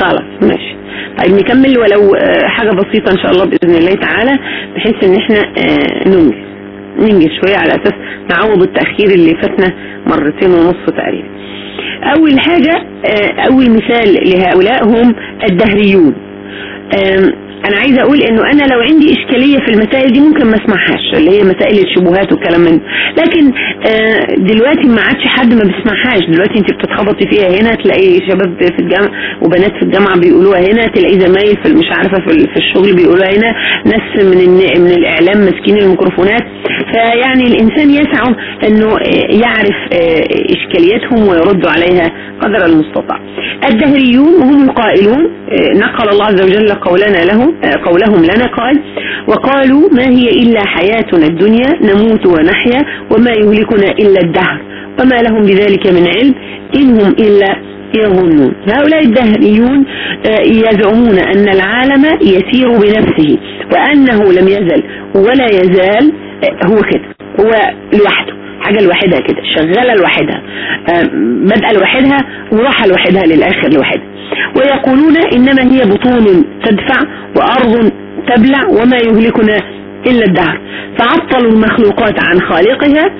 خلاص ماشي. طيب نكمل ولو آه، حاجة بسيطة إن شاء الله بإذن الله تعالى بحيث إن إحنا آه، ننجز. ننجز شوية على أساس نعوض التأخير اللي فاتنا مرتين ونص تقريبا. أول حاجة آه، أول مثال لهؤلاء هم الدهريون. أنا عايزة أقول إنه أنا لو عندي إشكالية في المسائل دي ممكن ما أسمعهاش اللي هي مسائل الشبهات والكلام من لكن آه دلوقتي ما عادش حد ما بيسمعهاش. دلوقتي انت بتتخبطي فيها هنا تلاقي شباب في الجامعة وبنات في الجامعة بيقولوها هنا تلاقي زمايل في مش عارفة في, الشغل بيقولوها هنا. ناس من من الإعلام ماسكين الميكروفونات. فيعني الإنسان يسعى إنه يعرف آه، إشكالياتهم ويرد عليها قدر المستطاع. الدهريون هم القائلون آه، نقل الله عز وجل قولنا لهم قولهم لنا. قال وقالوا ما هي إلا حياتنا الدنيا نموت ونحيا وما يهلكنا إلا الدهر وما لهم بذلك من علم إنهم إلا يظنون. هؤلاء الدهريون يزعمون أن العالم يسير بنفسه وأنه لم يزل ولا يزال هو كده هو لوحده. حاجة لوحدها كده شغالة لوحدها بدأ لوحدها وراحة لوحدها للآخر لوحدها. ويقولون إنما هي بطون تدفع وأرض تبلع وما يهلكنا إلا الدهر. فعطلوا المخلوقات عن خالقها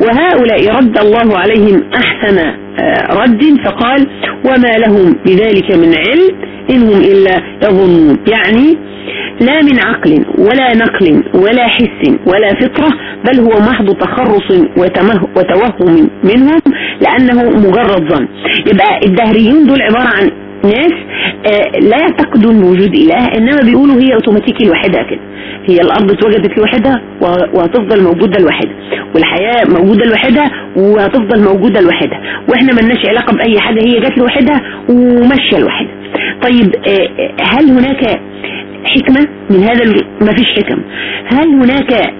وهؤلاء رد الله عليهم أحسن آه، رد فقال وما لهم بذلك من علم إنهم إلا يظنون. يعني لا من عقل ولا نقل ولا حس ولا فطرة بل هو محض تخرص وتوهم منهم لأنه مجرد ظن. يبقى الدهريون دول عبارة عن ناس آه، لا يعتقدون بوجود إله إنما بيقولوا هي أوتوماتيكي لوحدها كده. هي الأرض اتوجدت لوحدها وهتفضل موجودة لوحدها. والحياة موجودة لوحدها وهتفضل موجودة لوحدها. وإحنا ملناش علاقة بأي حاجة هي جت لوحدها وماشية لوحدها. طيب آه، آه، هل هناك حكمة؟ من هذا ما فيش حكم. هل هناك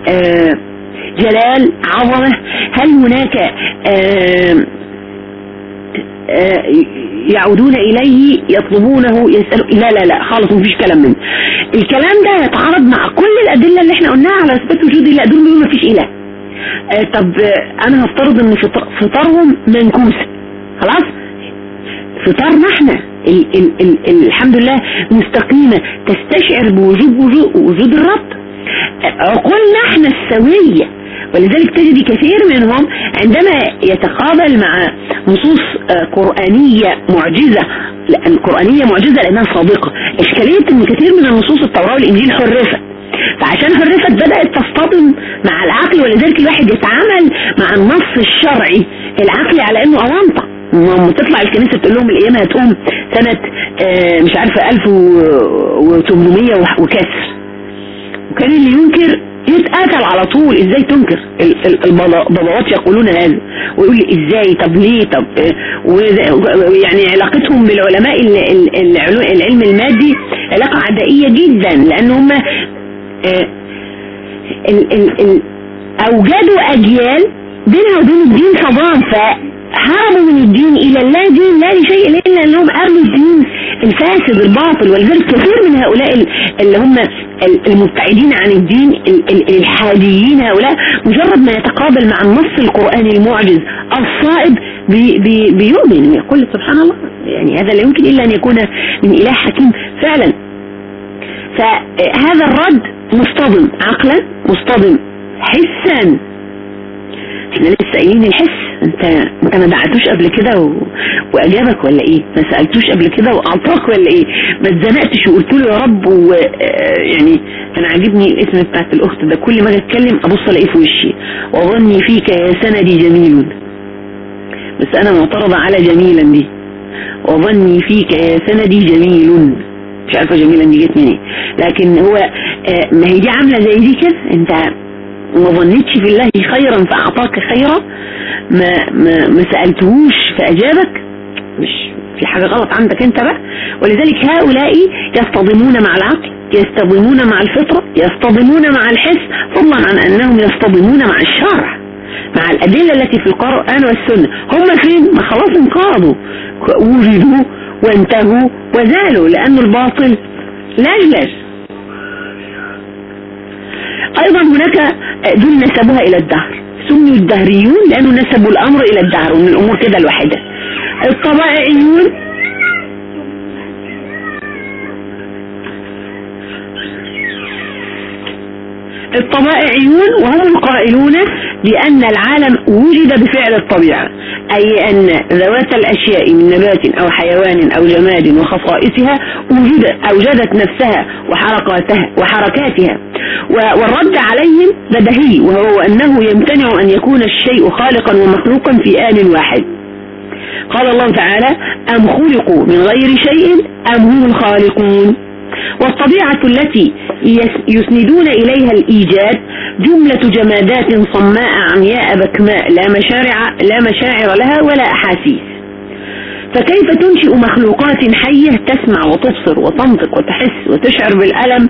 جلال عظمة؟ هل هناك يعودون إليه يطلبونه يسألوا. لا لا لا خالص مفيش كلام منه. الكلام ده يتعارض مع كل الأدلة اللي إحنا قلناها على إثبات وجود الله. دول بيقولوا مفيش إله. طب أنا هفترض إن فطارهم منكوس. خلاص؟ فطارنا إحنا. ال ال ال الحمد لله مستقيمة. تستشعر بوجود وجود, وجود الرب. عقولنا إحنا السوية. ولذلك تجد كثير منهم عندما يتقابل مع نصوص آه، قرآنية معجزة لأن قرآنية معجزة لأنها صادقة. إشكالية أن كثير من النصوص التوراة والإنجيل حرفت. فعشان حرفت بدأت تصطدم مع العقل ولذلك الواحد يتعامل مع النص الشرعي العقلي على أنه أوانطة. لما تطلع الكنيسة تقول لهم القيامة هتقوم سنة آه، مش عارفة 1800 وكسر. وكان اللي ينكر يتقاتل على طول. إزاي تنكر؟ الباباوات يقولون هذا. ويقول لي إزاي؟ طب ليه؟ طب آه، يعني علاقتهم بالعلماء العلم المادي علاقة عدائية جدا لأن هم آه، اوجدوا أجيال بينها وبين الدين صدام ف هربوا من الدين إلى اللا دين لا لشيء الا انهم ارموا الدين الفاسد الباطل ولذلك كثير من هؤلاء اللي هم المبتعدين عن الدين الحاديين هؤلاء. مجرد ما يتقابل مع النص القرآني المعجز الصائب بي بي بيؤمن ويقول سبحان الله يعني هذا لا يمكن إلا أن يكون من إله حكيم. فعلا. فهذا الرد مصطدم عقلا مصطدم حسا. إحنا لسه قايلين الحس. انت انت ما دعتوش قبل كده و... واجابك ولا إيه؟ ما سألتوش قبل كده وأعطاك ولا إيه؟ ما اتزنقتش وقلت له يا رب و... آه، يعني أنا عاجبني الاسم بتاعت الأخت ده. كل ما أجي أتكلم أبص ألاقيه في وشي. وظني فيك يا سندي جميل. بس أنا معترضة على جميلا دي. وظني فيك يا سندي جميل. مش عارفة جميلا دي جت منين. لكن هو آه، ما هي دي عاملة زي دي كده؟ أنت وما ظنيتش في الله خيرا فأعطاك خيرا. ما, ما, ما سألتهوش فأجابك. مش في حاجة غلط عندك أنت بقى. ولذلك هؤلاء يصطدمون مع العقل يصطدمون مع الفطرة يصطدمون مع الحس فضلا عن أنهم يصطدمون مع الشرع مع الأدلة التي في القرآن والسنة. هم فين؟ ما خلاص انقاضوا وجدوا وانتهوا وزالوا لأن الباطل لجلج أيضا هناك دول نسبوها إلى الدهر. سموا الدهريون لأنه نسبوا الأمر إلى الدهر ومن الأمور كده الواحدة الطبائعيون الطبائعيون وهم القائلون بأن العالم وجد بفعل الطبيعة أي أن ذوات الأشياء من نبات أو حيوان أو جماد وخصائصها وجد أوجدت نفسها وحركاتها, وحركاتها. والرد عليهم بدهي وهو أنه يمتنع أن يكون الشيء خالقا ومخلوقا في آن واحد. قال الله تعالى أم خلقوا من غير شيء أم هم الخالقون؟ والطبيعة التي يسندون إليها الإيجاد جملة جمادات صماء عمياء بكماء لا مشاعر, لا مشاعر لها ولا أحاسيس. فكيف تنشئ مخلوقات حية تسمع وتبصر وتنطق وتحس وتشعر بالألم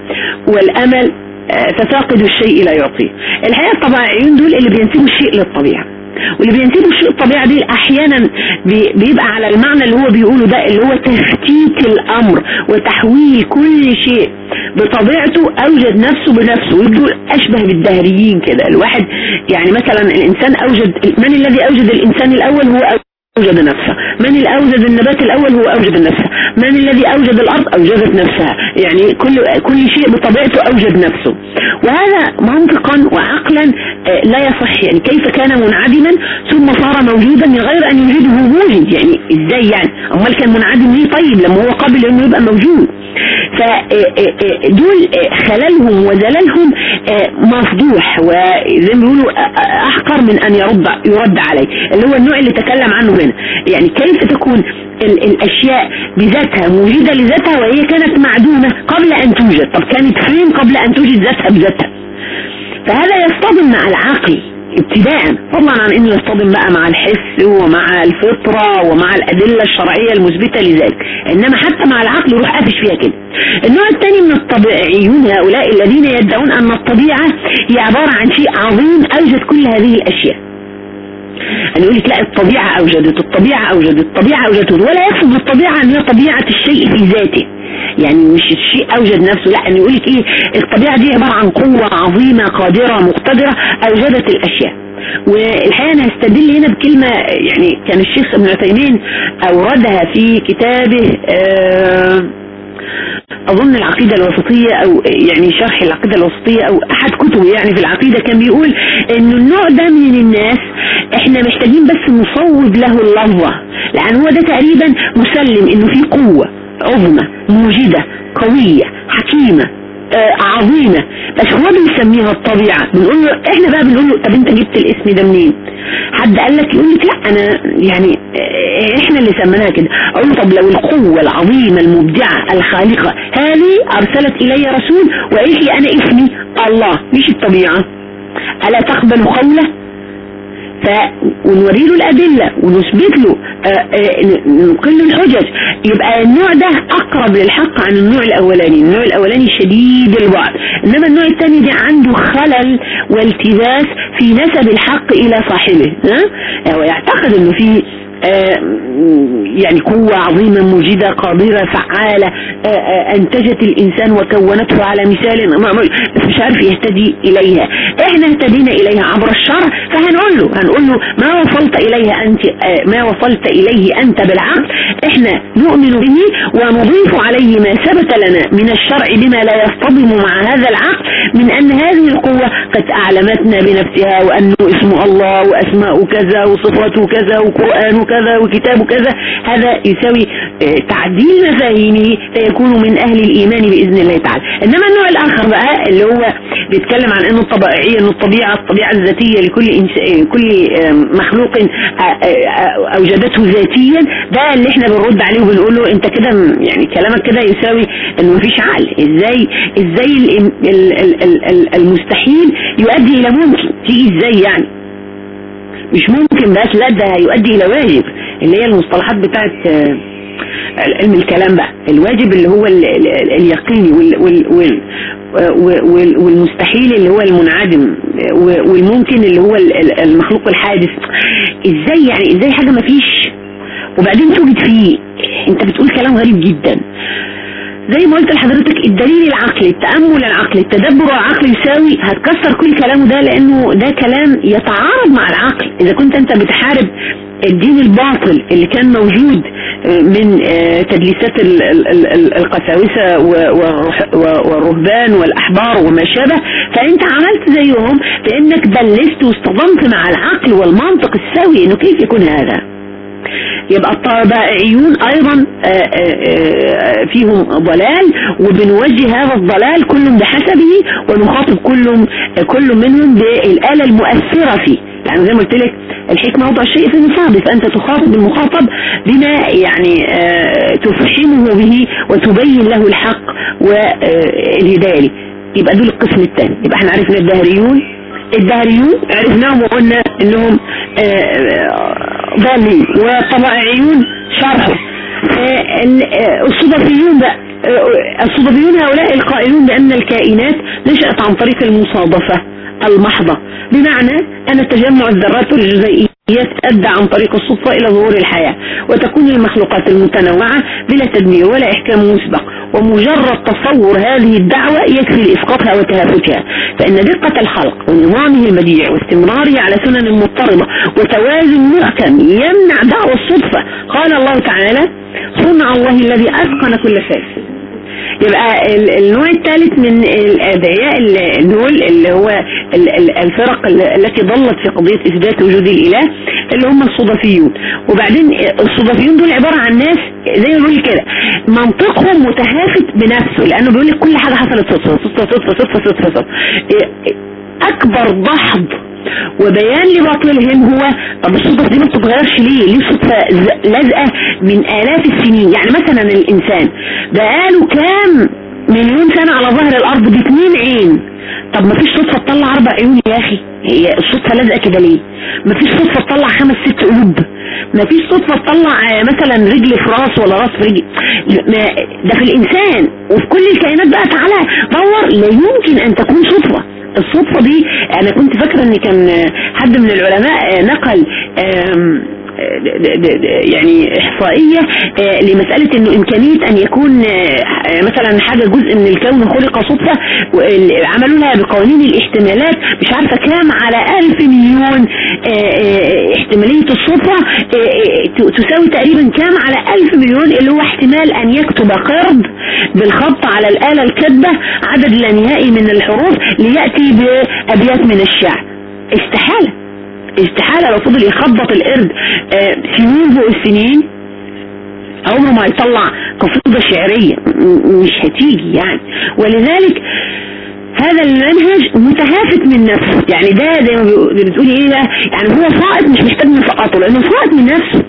والأمل؟ آه، ففاقد الشيء لا يعطيه الحقيقة الطبيعيين دول اللي بينسبوا الشيء للطبيعة. واللي بينتجوا الشيء الطبيعي دي أحيانا بيبقى على المعنى اللي هو بيقوله ده اللي هو تفكيك الأمر وتحويل كل شيء بطبيعته أوجد نفسه بنفسه ويبدو أشبه بالدهريين كده. الواحد يعني مثلا الإنسان أوجد من الذي أوجد الإنسان الأول؟ هو أوجد نفسه. من اللي أوجد النبات الأول هو أوجد نفسه. من الذي أوجد الأرض أوجدت نفسها. يعني كل كل شيء بطبيعته أوجد نفسه. وهذا منطقا وعقلا آه، لا يصح. يعني كيف كان منعدما؟ ثم صار موجودا من غير أن يوجده موجد يعني إزاي يعني؟ أمال كان منعدم ليه؟ طيب لما هو قبل أنه يبقى موجود. فدول خللهم وزللهم مفضوح. وزي ما بيقولوا أحقر من أن يرد يرد عليه. اللي هو النوع اللي تكلم عنه هنا. يعني كيف تكون الأشياء بذاتها موجودة لذاتها وهي كانت معدومة قبل أن توجد؟ طب كانت فين قبل أن توجد ذاتها بذاتها. فهذا يصطدم مع العقل ابتداء. فضلا عن إنه يصطدم بقى مع الحس ومع الفطرة ومع الأدلة الشرعية المثبتة لذلك. إنما حتى مع العقل يروح قافش فيها كده. النوع الثاني من الطبيعيون هؤلاء الذين يدعون أن الطبيعة هي عبارة عن شيء عظيم أوجد كل هذه الأشياء. أن يقول لك لا الطبيعة أوجدت الطبيعة أوجدت الطبيعة أوجدت ولا يقصد بالطبيعة أن هي طبيعة الشيء في ذاته. يعني مش الشيء أوجد نفسه لا أن يقول لك إيه الطبيعة دي عبارة عن قوة عظيمة قادرة مقتدرة أوجدت الأشياء. والحقيقة أنا هستدل هنا بكلمة يعني كان الشيخ ابن عثيمين أوردها في كتابه آه أظن العقيدة الوسطية أو يعني شرح العقيدة الوسطية أو أحد كتبه يعني في العقيدة كان بيقول ان النوع ده من الناس إحنا محتاجين بس نصوب له اللفظة. لأن هو ده تقريبا مسلم إنه في قوة عظمى موجدة قوية حكيمة. عظيمة. بس هو بيسميها الطبيعة. بنقول له إحنا بقى بنقول له طب أنت جبت الاسم ده منين؟ حد قال لك يقول لك لا أنا يعني آه، إحنا اللي سميناها كده. أقول له طب لو القوة العظيمة المبدعة الخالقة هذه أرسلت إلي رسول وقالت لي أنا اسمي الله مش الطبيعة. ألا تقبل قوله؟ ونوري له الأدلة ونثبت له آه، آه، نقل الحجج. يبقى النوع ده أقرب للحق عن النوع الأولاني. النوع الأولاني شديد البعد. إنما النوع الثاني ده عنده خلل والتباس في نسب الحق إلى صاحبه. ها؟ هو يعتقد إنه في آه، يعني قوة عظيمة موجدة قادرة فعالة آه، آه، أنتجت الإنسان وكونته على مثال مش عارف يهتدي إليها. إحنا اهتدينا إليها عبر الشرع فهنقول له هنقول له ما وصلت اليها أنت ما وصلت إليه أنت بالعقل. إحنا نؤمن به ونضيف عليه ما ثبت لنا من الشرع بما لا يصطدم مع هذا العقل من أن هذه القوة قد أعلمتنا بنفسها وأنه اسم الله وأسماء كذا وصفاته كذا وقرآنه كذا وكتاب كذا هذا يساوي آه، تعديل مفاهيمه فيكون من أهل الإيمان بإذن الله تعالى. إنما النوع الآخر بقى اللي هو بيتكلم عن أنه الطبيعية أنه الطبيعة الطبيعة الذاتية لكل إنس... آه، كل مخلوق آه، أوجدته ذاتيا. ده اللي إحنا بنرد عليه وبنقول له أنت كده يعني كلامك كده يساوي أنه مفيش عقل. إزاي إزاي المستحيل يؤدي إلى ممكن؟ تيجي إزاي يعني؟ مش ممكن بس لا ده هيؤدي إلى واجب اللي هي المصطلحات بتاعت آه، علم الكلام بقى الواجب اللي هو اليقيني والمستحيل اللي هو المنعدم والممكن اللي هو المخلوق الحادث. إزاي يعني إزاي حاجة ما فيش؟ وبعدين توجد فيه. أنت بتقول كلام غريب جدا. زي ما قلت لحضرتك الدليل العقلي التأمل العقلي التدبر العقلي يساوي هتكسر كل كلامه ده لأنه ده كلام يتعارض مع العقل. إذا كنت أنت بتحارب الدين الباطل اللي كان موجود من تدليسات القساوسة والرهبان والأحبار وما شابه فأنت عملت زيهم بأنك دلست واصطدمت مع العقل والمنطق السوي أنه كيف يكون هذا. يبقى الطبائعيون أيضا آه، آه، آه، فيهم ضلال وبنوجه هذا الضلال كل بحسبه ونخاطب كل كل منهم بالآلة المؤثرة فيه. يعني زي ما قلت لك الحكمة وضع الشيء في نصابه فأنت تخاطب المخاطب بما يعني تفهمه به وتبين له الحق والهداية يبقى دول القسم الثاني يبقى إحنا عرفنا الدهريون الدهريون عرفناهم وقلنا انهم ضالين والطبائعيون شرحوا الصدفيون بقى الصدفيون هؤلاء القائلون بأن الكائنات نشأت عن طريق المصادفة. المحضة. بمعنى أن تجمع الذرات والجزيئيات أدى عن طريق الصدفة إلى ظهور الحياة وتكون المخلوقات المتنوعة بلا تدمير ولا إحكام مسبق. ومجرد تصور هذه الدعوة يكفي لإسقاطها وتهافتها. فإن دقة الخلق ونظامه البديع واستمراره على سنن مضطربة وتوازن محكم يمنع دعوة الصدفة. قال الله تعالى صنع الله الذي أتقن كل شيء. يبقى النوع الثالث من الأدعياء دول اللي هو الفرق التي ضلت في قضية إثبات وجود الإله اللي هم الصدفيون وبعدين الصدفيون دول عبارة عن ناس زي ما بيقول كده منطقهم متهافت بنفسه لأنه بيقول لك كل حاجة حصلت صدفة صدفة صدفة صدفة صدفة, صدفة. أكبر ضحض وبيان لباطلهم هو طب الصدف دي ما بتتغيرش ليه؟ ليه صدفة لازقة من آلاف السنين. يعني مثلا الإنسان بقاله كام مليون سنة على ظهر الأرض باثنين عين. طب ما فيش صدفة تطلع أربع عيون يا أخي. هي الصدفة لازقة كده ليه؟ ما فيش صدفة تطلع خمس ست قلوب. ما فيش صدفة تطلع مثلا رجل في راس ولا راس في رجل. ده في الإنسان. وفي كل الكائنات بقى تعالى دور. لا يمكن أن تكون صدفة. الصدفة دي أنا كنت فاكرة إن كان حد من العلماء نقل يعني إحصائية آه، لمسألة إنه إمكانية أن يكون آه، مثلا حاجة جزء من الكون خلق صدفة عملوا لها بقوانين الاحتمالات. مش عارفة كام على ألف مليون آه، احتمالية الصدفة تساوي تقريبا كام على ألف مليون؟ اللي هو احتمال أن يكتب قرد بالخط على الآلة الكاتبة عدد لا نهائي من الحروف ليأتي بأبيات من الشعر. استحالة. استحالة لو فضل يخبط القرد آه، سنين فوق السنين؟ عمره ما يطلع قصيدة شعرية مش هتيجي يعني. ولذلك هذا المنهج متهافت من نفسه. يعني ده زي ما بتقولي إيه ده؟ يعني هو صائد مش محتاج نسقطه لأنه صائد من نفسه.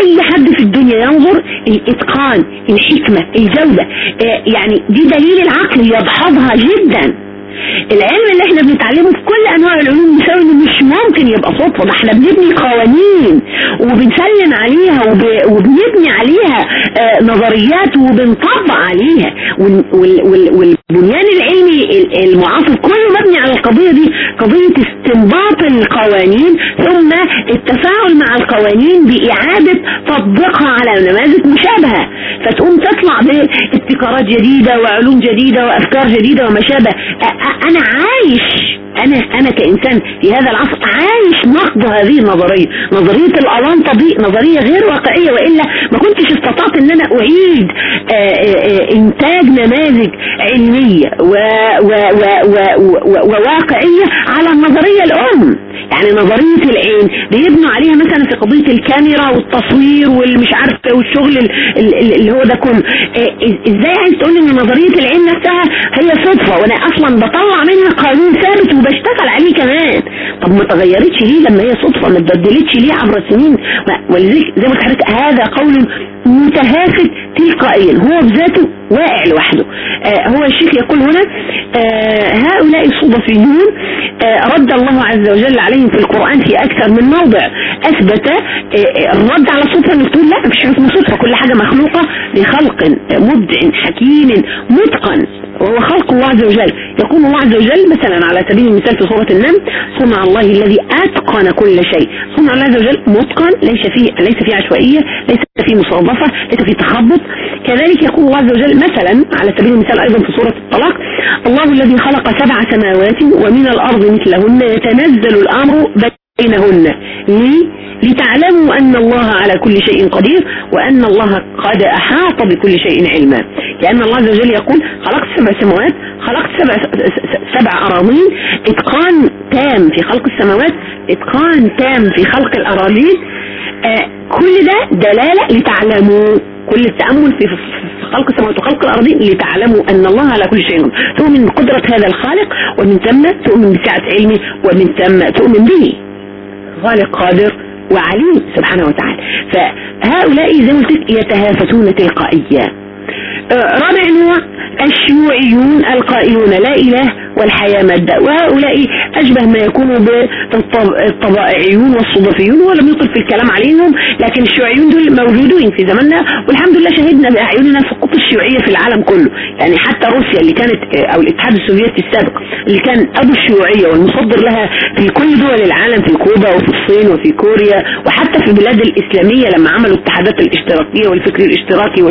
أي حد في الدنيا ينظر الإتقان الحكمة الجودة آه، يعني دي دليل العقل يدحضها جدا. العلم اللي إحنا بنتعلمه في كل انواع العلوم يساوي إنه مش ممكن يبقى صدفة. ده إحنا بنبني قوانين وبنسلم عليها وبنبني عليها آه، نظريات وبنطبق عليها. والبنيان العلمي المعاصر كله مبني على القضية دي قضية استنباط القوانين ثم التفاعل مع القوانين بإعادة تطبيقها على نماذج مشابهة. فتقوم تطلع بابتكارات جديدة وعلوم جديدة وأفكار جديدة وما شابه أنا عايش أنا أنا كإنسان في هذا العصر عايش نقد هذه النظرية. نظرية الاونطه دي نظرية غير واقعية وإلا ما كنتش استطعت إن أنا أعيد آآ آه، آآ آه، إنتاج نماذج علميه و و و و وواقعية على النظرية الأم. يعني نظرية العين. بيبنوا عليها مثلا في قضية الكاميرا والتصوير والمش عارفه والشغل اللي هو ده كله. آه، إزاي عايز تقول إن نظرية العين نفسها هي صدفة وأنا أصلا بطلع منها قانون ثابت وبشتغل عليه كمان؟ طب ما تغيرتش ليه لما هي صدفة؟ ما اتبدلتش ليه عبر السنين؟ ولذلك زي ما قلت هذا قول متهافت تلقائيا. هو بذاته واقع لوحده. آه هو الشيخ يقول هنا آه هؤلاء الصدفيون آه رد الله عز وجل عليهم في القرآن في أكثر من موضع. أثبت الرد على الصدفة إنك تقول لا مش اسمه صدفة كل حاجة مخلوقة بخلق مبدع حكيم متقن وهو خلق الله عز وجل. يقول الله عز وجل مثلا على سبيل المثال في سورة النمل صنع الله الذي أتقن كل شيء. صنع الله عز وجل متقن ليس فيه ليس فيه عشوائية ليس فيه مصادفة ليس فيه تخبط. كذلك يقول الله عز وجل مثلا على سبيل المثال أيضا في سورة الطلاق الله الذي خلق سبع سماوات ومن الأرض مثلهن يتنزل الأمر بينهن؟ لتعلموا أن الله على كل شيء قدير وأن الله قد أحاط بكل شيء علما لأن الله عز وجل يقول خلقت سبع سماوات خلقت سبع, سبع أراضين إتقان تام في خلق السماوات إتقان تام في خلق الأراضين آه كل ده دلالة لتعلموا كل التأمل في خلق السماوات وخلق الأراضين لتعلموا أن الله على كل شيء تؤمن بقدرة هذا الخالق ومن ثم تؤمن بسعة علمه ومن ثم تؤمن به. خالق قادر وعليم سبحانه وتعالى. فهؤلاء قلت يتهافتون تلقائيا. رابع نوع الشيوعيون القائلون لا إله والحياة مادة وهؤلاء أشبه ما يكونوا بالطبائعيون والصدفيون ولم يطل في الكلام عليهم لكن الشيوعيون دول موجودين في زماننا والحمد لله شهدنا بأعيننا سقوط الشيوعية في العالم كله. يعني حتى روسيا اللي كانت أو الاتحاد السوفيتي السابق اللي كان أبو الشيوعية والمصدر لها في كل دول العالم في كوبا وفي الصين وفي كوريا وحتى في البلاد الإسلامية لما عملوا الاتحادات الاشتراكية والفكر الاشتراكي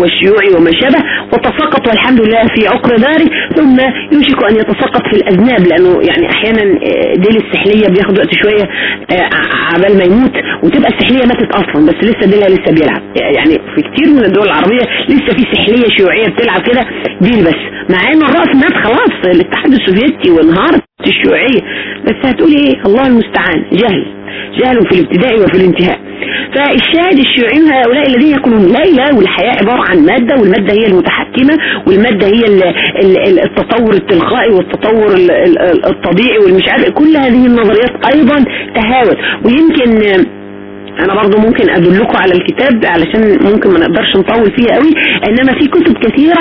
والشيوعي وما شابه وتساقط والحمد لله في عقر داري ثم يوشك أن يتساقط في الأذناب لأنه يعني أحيانا آه، ديل السحلية بياخد وقت شوية آه، عبال ما يموت وتبقى السحلية ماتت أصلا بس لسه ديلها لسه بيلعب. يعني في كتير من الدول العربية لسه في سحلية شيوعية بتلعب كده ديل بس. مع إن الرأس مات خلاص الاتحاد السوفيتي وانهارت. الشيوعية. بس هتقولي إيه؟ الله المستعان. جهل. جهل في الابتداء وفي الانتهاء. فالشاهد الشيوعيين هؤلاء الذين يقولون لا والحياة عبارة عن مادة والمادة هي المتحكمة والمادة هي التطور التلقائي والتطور الطبيعي والمش عارف كل هذه النظريات أيضا تهاوت ويمكن أنا برضو ممكن أدلكم على الكتاب علشان ممكن ما نقدرش نطول فيه قوي إنما في كتب كثيرة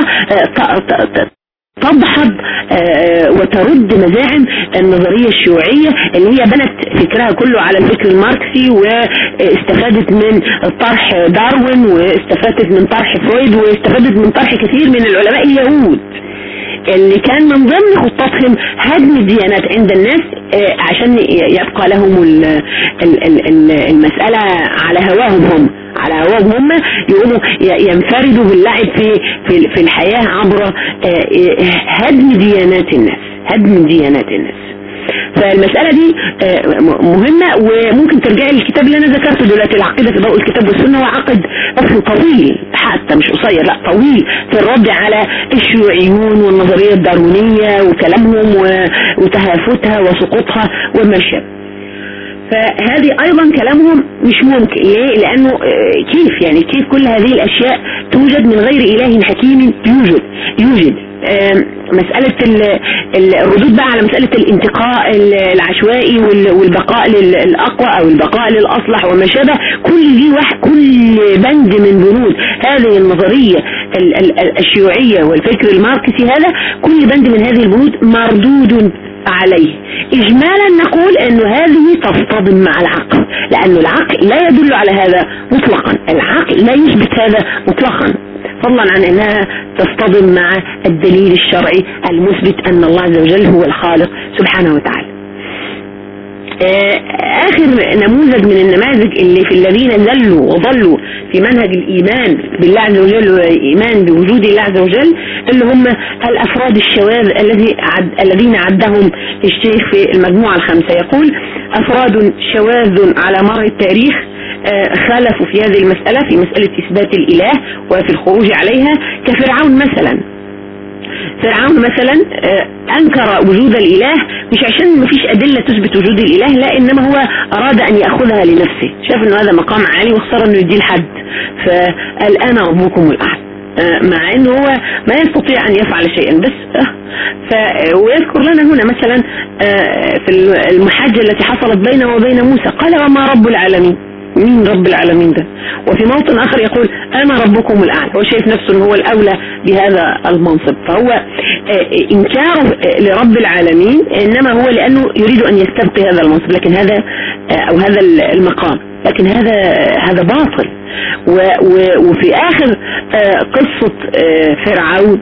آه، تضحض آه، وترد مزاعم النظرية الشيوعية اللي هي بنت فكرها كله على الفكر الماركسي واستفادت من طرح داروين واستفادت من طرح فرويد واستفادت من طرح كثير من العلماء اليهود. اللي كان من ضمن خطتهم هدم الديانات عند الناس آه، عشان يبقى لهم المسألة على هواهم هم. على هواهم هم يقوموا ينفردوا باللعب في في الحياة عبر آه، آه، هدم ديانات الناس هدم ديانات الناس. فالمسألة دي آه، مهمة وممكن ترجعي للكتاب اللي أنا ذكرته دلوقتي. العقيدة في ضوء الكتاب والسنة وعقد اصل طويل حتى مش قصير لا طويل في الرد على الشيوعيون والنظرية الداروينية وكلامهم وتهافتها وسقوطها وما شابه فهذه أيضا كلامهم مش ممكن ليه؟ لأنه آه، كيف؟ يعني كيف كل هذه الأشياء توجد من غير إله حكيم يوجد يوجد. مسألة الردود بقى على مسألة الانتقاء العشوائي والبقاء للأقوى أو البقاء للأصلح وما شابه. كل دي واحد كل بند من بنود هذه النظرية الشيوعية والفكر الماركسي هذا كل بند من هذه البنود مردود. عليه. إجمالا نقول أن هذه تصطدم مع العقل لأن العقل لا يدل على هذا مطلقا. العقل لا يثبت هذا مطلقا. فضلا عن إنها تصطدم مع الدليل الشرعي المثبت أن الله عز وجل هو الخالق سبحانه وتعالى. آه، آخر نموذج من النماذج اللي في الذين زلوا وضلوا في منهج الإيمان بالله عز وجل والإيمان بوجود الله عز وجل اللي هم الأفراد الشواذ الذي عد الذين عدهم الشيخ في المجموعة الخامسة. يقول أفراد شواذ على مر التاريخ آه، خالفوا في هذه المسألة في مسألة إثبات الإله وفي الخروج عليها كفرعون مثلا. فرعون مثلا آه، أنكر وجود الإله مش عشان ما فيش أدلة تثبت وجود الإله لا إنما هو أراد أن يأخذها لنفسه. شاف أنه هذا مقام عالي واختار أنه يديه لحد. فقال أنا ربكم الأعلى. آه، مع إنه هو ما يستطيع أن يفعل شيئا بس ف ويذكر لنا هنا مثلا في المحاجة التي حصلت بينه وبين موسى قال وما رب العالمين؟ مين رب العالمين ده. وفي موطن آخر يقول أنا ربكم الأعلى. هو شايف نفسه إن هو الأولى بهذا المنصب. فهو آه، إنكاره لرب العالمين إنما هو لأنه يريد أن يستبقي هذا المنصب. لكن هذا آه، أو هذا المقام. لكن هذا هذا باطل. وفي آه، قصة فرعون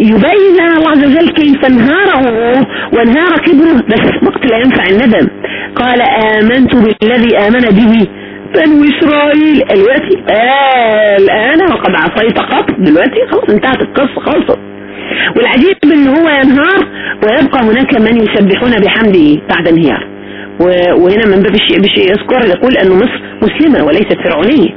يبين لنا الله عز وجل كيف انهاره وانهار كبره بس وقت لا ينفع الندم. قال آمنت بالذي آمن به بنو اسرائيل دلوقتي آه الآن وقد عصيت قط. دلوقتي خلاص انتهت القصة خلصت والعجيب إن هو ينهار ويبقى هناك من يسبحون بحمده بعد انهيار. وهنا من باب الشيء بشيء يذكر يقول أن مصر مسلمة وليست فرعونية.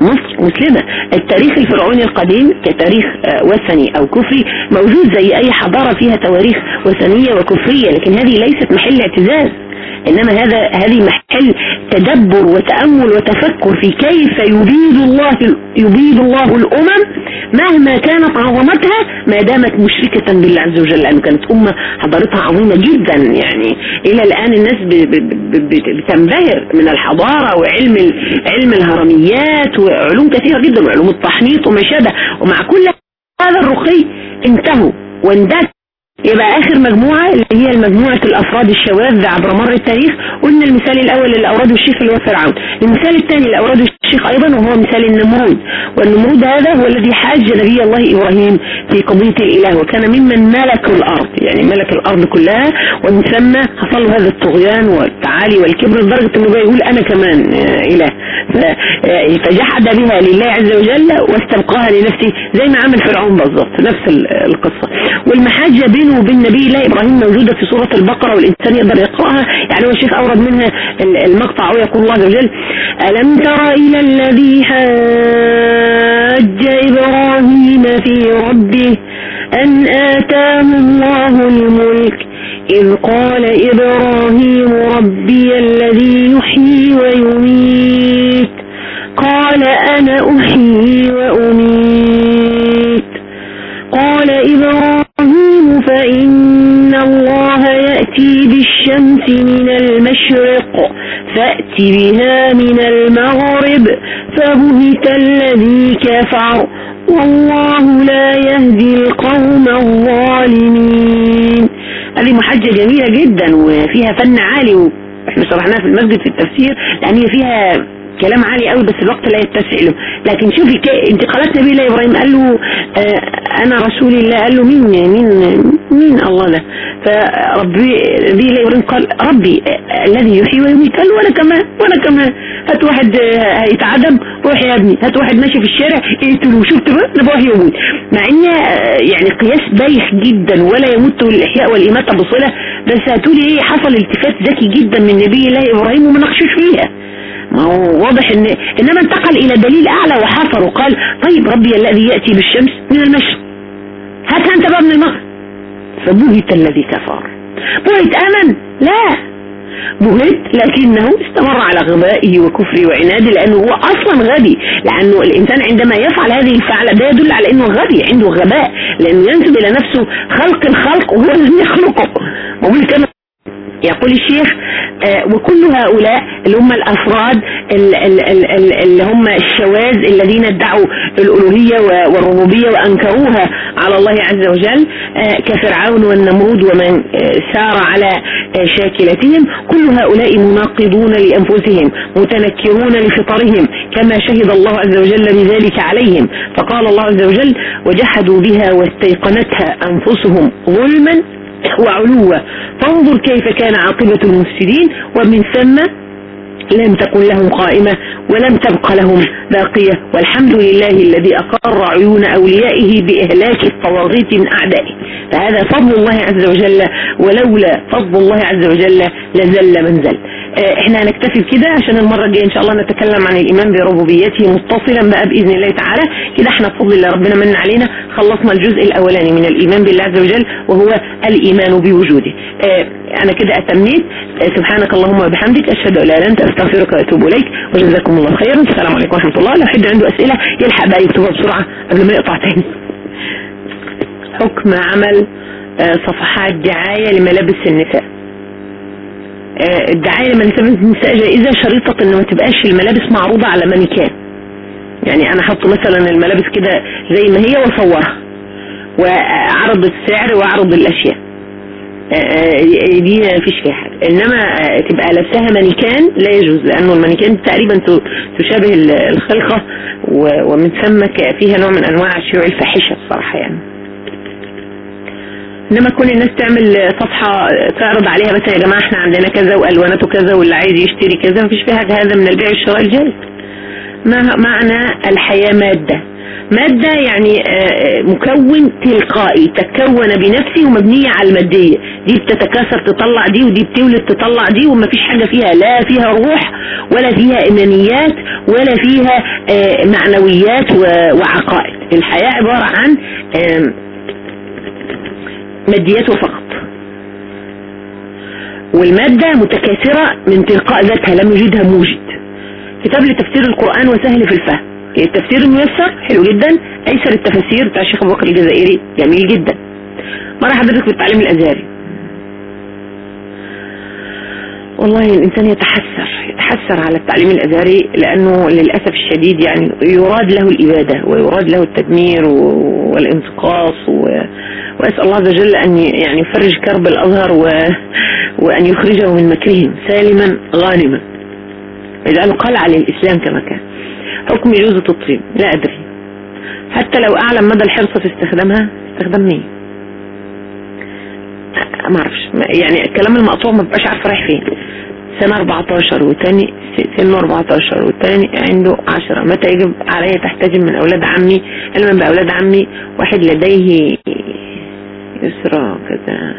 مصر مسلمة. التاريخ الفرعوني القديم كتاريخ آه، وثني أو كفري موجود زي أي حضارة فيها تواريخ وثنية وكفرية لكن هذه ليست محل اعتزاز. إنما هذا هذه محل تدبر وتأمل وتفكر في كيف يبيد الله يبيد الله الأمم مهما كانت عظمتها ما دامت مشركة بالله عز وجل لأنه كانت أمة حضارتها عظيمة جدا يعني. إلى الآن الناس بتنبهر من الحضارة وعلم علم الهرميات وعلوم كثيرة جدا وعلوم التحنيط وما شابه. ومع كل هذا الرقي انتهوا. واندك يبقى آخر مجموعة اللي هي مجموعة الأفراد الشواذ عبر مر التاريخ قلنا المثال الأول اللي اورده الشيخ اللي هو فرعون. المثال الثاني اللي اورده الشيخ أيضا وهو مثال النمرود. والنمرود هذا هو الذي حاج نبي الله إبراهيم في قضية الإله وكان ممن ملك الأرض يعني ملك الأرض كلها ومن ثم حصل هذا الطغيان والتعالي والكبر لدرجة إنه يقول أنا كمان إله. فجحد بها لله عز وجل واستبقاها لنفسه زي ما عمل فرعون بالظبط نفس القصة. والمحاجة بينه بينه وبين نبي الله إبراهيم موجودة في سورة البقرة والإنسان يقدر يقرأها. يعني هو الشيخ أورد منها المقطع ويقول الله عز وجل ألم تر إلى الذي حاج إبراهيم في ربه أن آتاه الله الملك؟ إذ قال إبراهيم ربي الذي يحيي ويميت. قال أنا أحيي وأميت. قال إبراهيم فإن الله يأتي بالشمس من المشرق فأت بها من المغرب فبهت الذي كفر. والله لا يهدي القوم الظالمين. هذه محجة جميلة جدا وفيها فن عالي وإحنا شرحناها في المسجد في التفسير لأن هي فيها كلام عالي قوي بس الوقت لا يتسع له. لكن شوفي انتقالات نبي الله إبراهيم قال له آه أنا رسول الله. قال له مين مين مين الله ده فربي نبي الله إبراهيم قال ربي آه الذي يحيي ويميت. قال وأنا كمان وأنا كمان. هات واحد آه هيتعدم روح يا ابني. هات واحد ماشي في الشارع اقتله شفت بقى؟ ده بقى يموت مع إن آه، يعني قياس بايخ جدا ولا يموت الإحياء والاماته بصله بس هتقولي إيه حصل التفات ذكي جدا من نبي الله إبراهيم وما ناقشوش فيها. ما هو واضح إن إنما انتقل إلى دليل أعلى وحفر وقال طيب ربي الذي يأتي بالشمس من المشرق. هات أنت بقى من المغرب. فبهت الذي كفر. بهت أمن؟ لا. بهت لكنه استمر على غبائه وكفره وعناده لأنه هو أصلا غبي. لأنه الإنسان عندما يفعل هذه الفعلة ده يدل على إنه غبي عنده غباء. لأنه ينسب إلى نفسه خلق الخلق وهو لم يخلقه. ومن يقول الشيخ آه، وكل هؤلاء اللي هم الأفراد اللي هم الشواذ الذين ادعوا الألوهية والربوبية وأنكروها على الله عز وجل آه، كفرعون والنمرود ومن آه، سار على شاكلتهم. كل هؤلاء مناقضون لأنفسهم متنكرون لفطرهم كما شهد الله عز وجل بذلك عليهم. فقال الله عز وجل وجحدوا بها واستيقنتها أنفسهم ظلما وعلوا فانظر كيف كان عاقبة المفسدين ومن ثم لم تكن لهم قائمة ولم تبق لهم باقية والحمد لله الذي أقر عيون أوليائه بإهلاك الطواغيت من أعدائه. فهذا فضل الله عز وجل ولولا فضل الله عز وجل لزل من زل. آه، إحنا هنكتفي بكده عشان المرة الجاية إن شاء الله نتكلم عن الإيمان بربوبيته متصلا بقى بإذن الله تعالى. كده إحنا بفضل الله ربنا من علينا خلصنا الجزء الأولاني من الإيمان بالله عز وجل وهو الإيمان بوجوده. آه أنا كده أتميت. آه سبحانك اللهم وبحمدك أشهد أن لا إله إلا أنت استغفرك واتوب إليك وجزاكم الله خيرا. السلام عليكم ورحمة الله. لو حد عنده أسئلة يلحق بقى يكتبها بسرعة قبل ما يقطع تاني. حكم عمل آه صفحات دعاية لملابس النساء. آه، الدعاية لملابس النساء جائزة شريطة ان ما تبقاش الملابس معروضة على مانيكان. يعني أنا أحط مثلا الملابس كده زي ما هي وأصورها. وأعرض السعر آه، آه، دي ما فيش فيها حاجة. إنما تبقى لابسها مانيكان لا يجوز لأنه المانيكان تقريبا تشابه الخلقة ومن ثم فيها نوع من أنواع شيوع الفاحشة الصراحة يعني. إنما كل الناس تعمل صفحة تعرض عليها مثلا يا جماعة إحنا عندنا كذا والواناته كذا واللي عايز يشتري كذا مفيش فيها هذا من البيع الشراء ما معنى الحياة مادة. مادة يعني آه، مكون تلقائي تكون بنفسه ومبنية على المادية. دي بتتكاثر تطلع دي ودي بتولد تطلع دي وما فيش حاجة فيها لا فيها روح ولا فيها إيمانيات ولا فيها آه، معنويات وعقائد. الحياة عبارة عن ماديات وفقط. والمادة متكاثرة من تلقاء ذاتها لم يجدها موجد. كتاب لتفسير القرآن وسهل في الفهم. التفسير الميسر حلو جدا. أيسر التفاسير بتاع الشيخ أبو بكر الجزائري جميل جدا. مرة حضرتك في التعليم الأزهري. والله الإنسان يتحسر يتحسر على التعليم الأزهري لأنه للأسف الشديد يعني يراد له الإبادة ويراد له التدمير والانتقاص و... وأسأل الله عز وجل أن يعني يفرج كرب الأزهر و... وأن يخرجه من مكرهم سالما غانما. يجعله قلعة للاسلام كما كان. حكم يجوز الطين لا أدري. حتى لو أعلم مدى الحرص في استخدامها استخدام مين ما أعرفش. يعني الكلام المقطوع ما بقاش عارف رايح فين. سنة 14 والتاني سنة 14 والتاني عنده 10 متى يجب علي تحتجم من أولاد عمي علما بأولاد عمي واحد لديه يسرى كذا.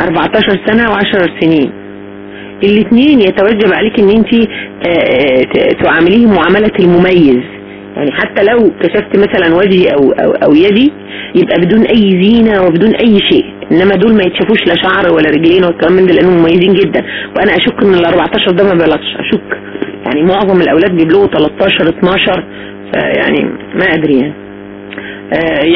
14 سنة و10 سنين. الاثنين يتوجب عليك ان انت آه، تعامليه معاملة المميز. يعني حتى لو كشفت مثلا وجهي أو, أو, أو يدي يبقى بدون أي زينة وبدون أي شيء. إنما دول ما يتشافوش لا شعر ولا رجلين والكلام من ده لأنهم مميزين جدا. وأنا أشك إن ال 14 ده ما بلغش. أشك. يعني معظم الأولاد بيبلغوا 13 12 فيعني ما أدري يعني. آه،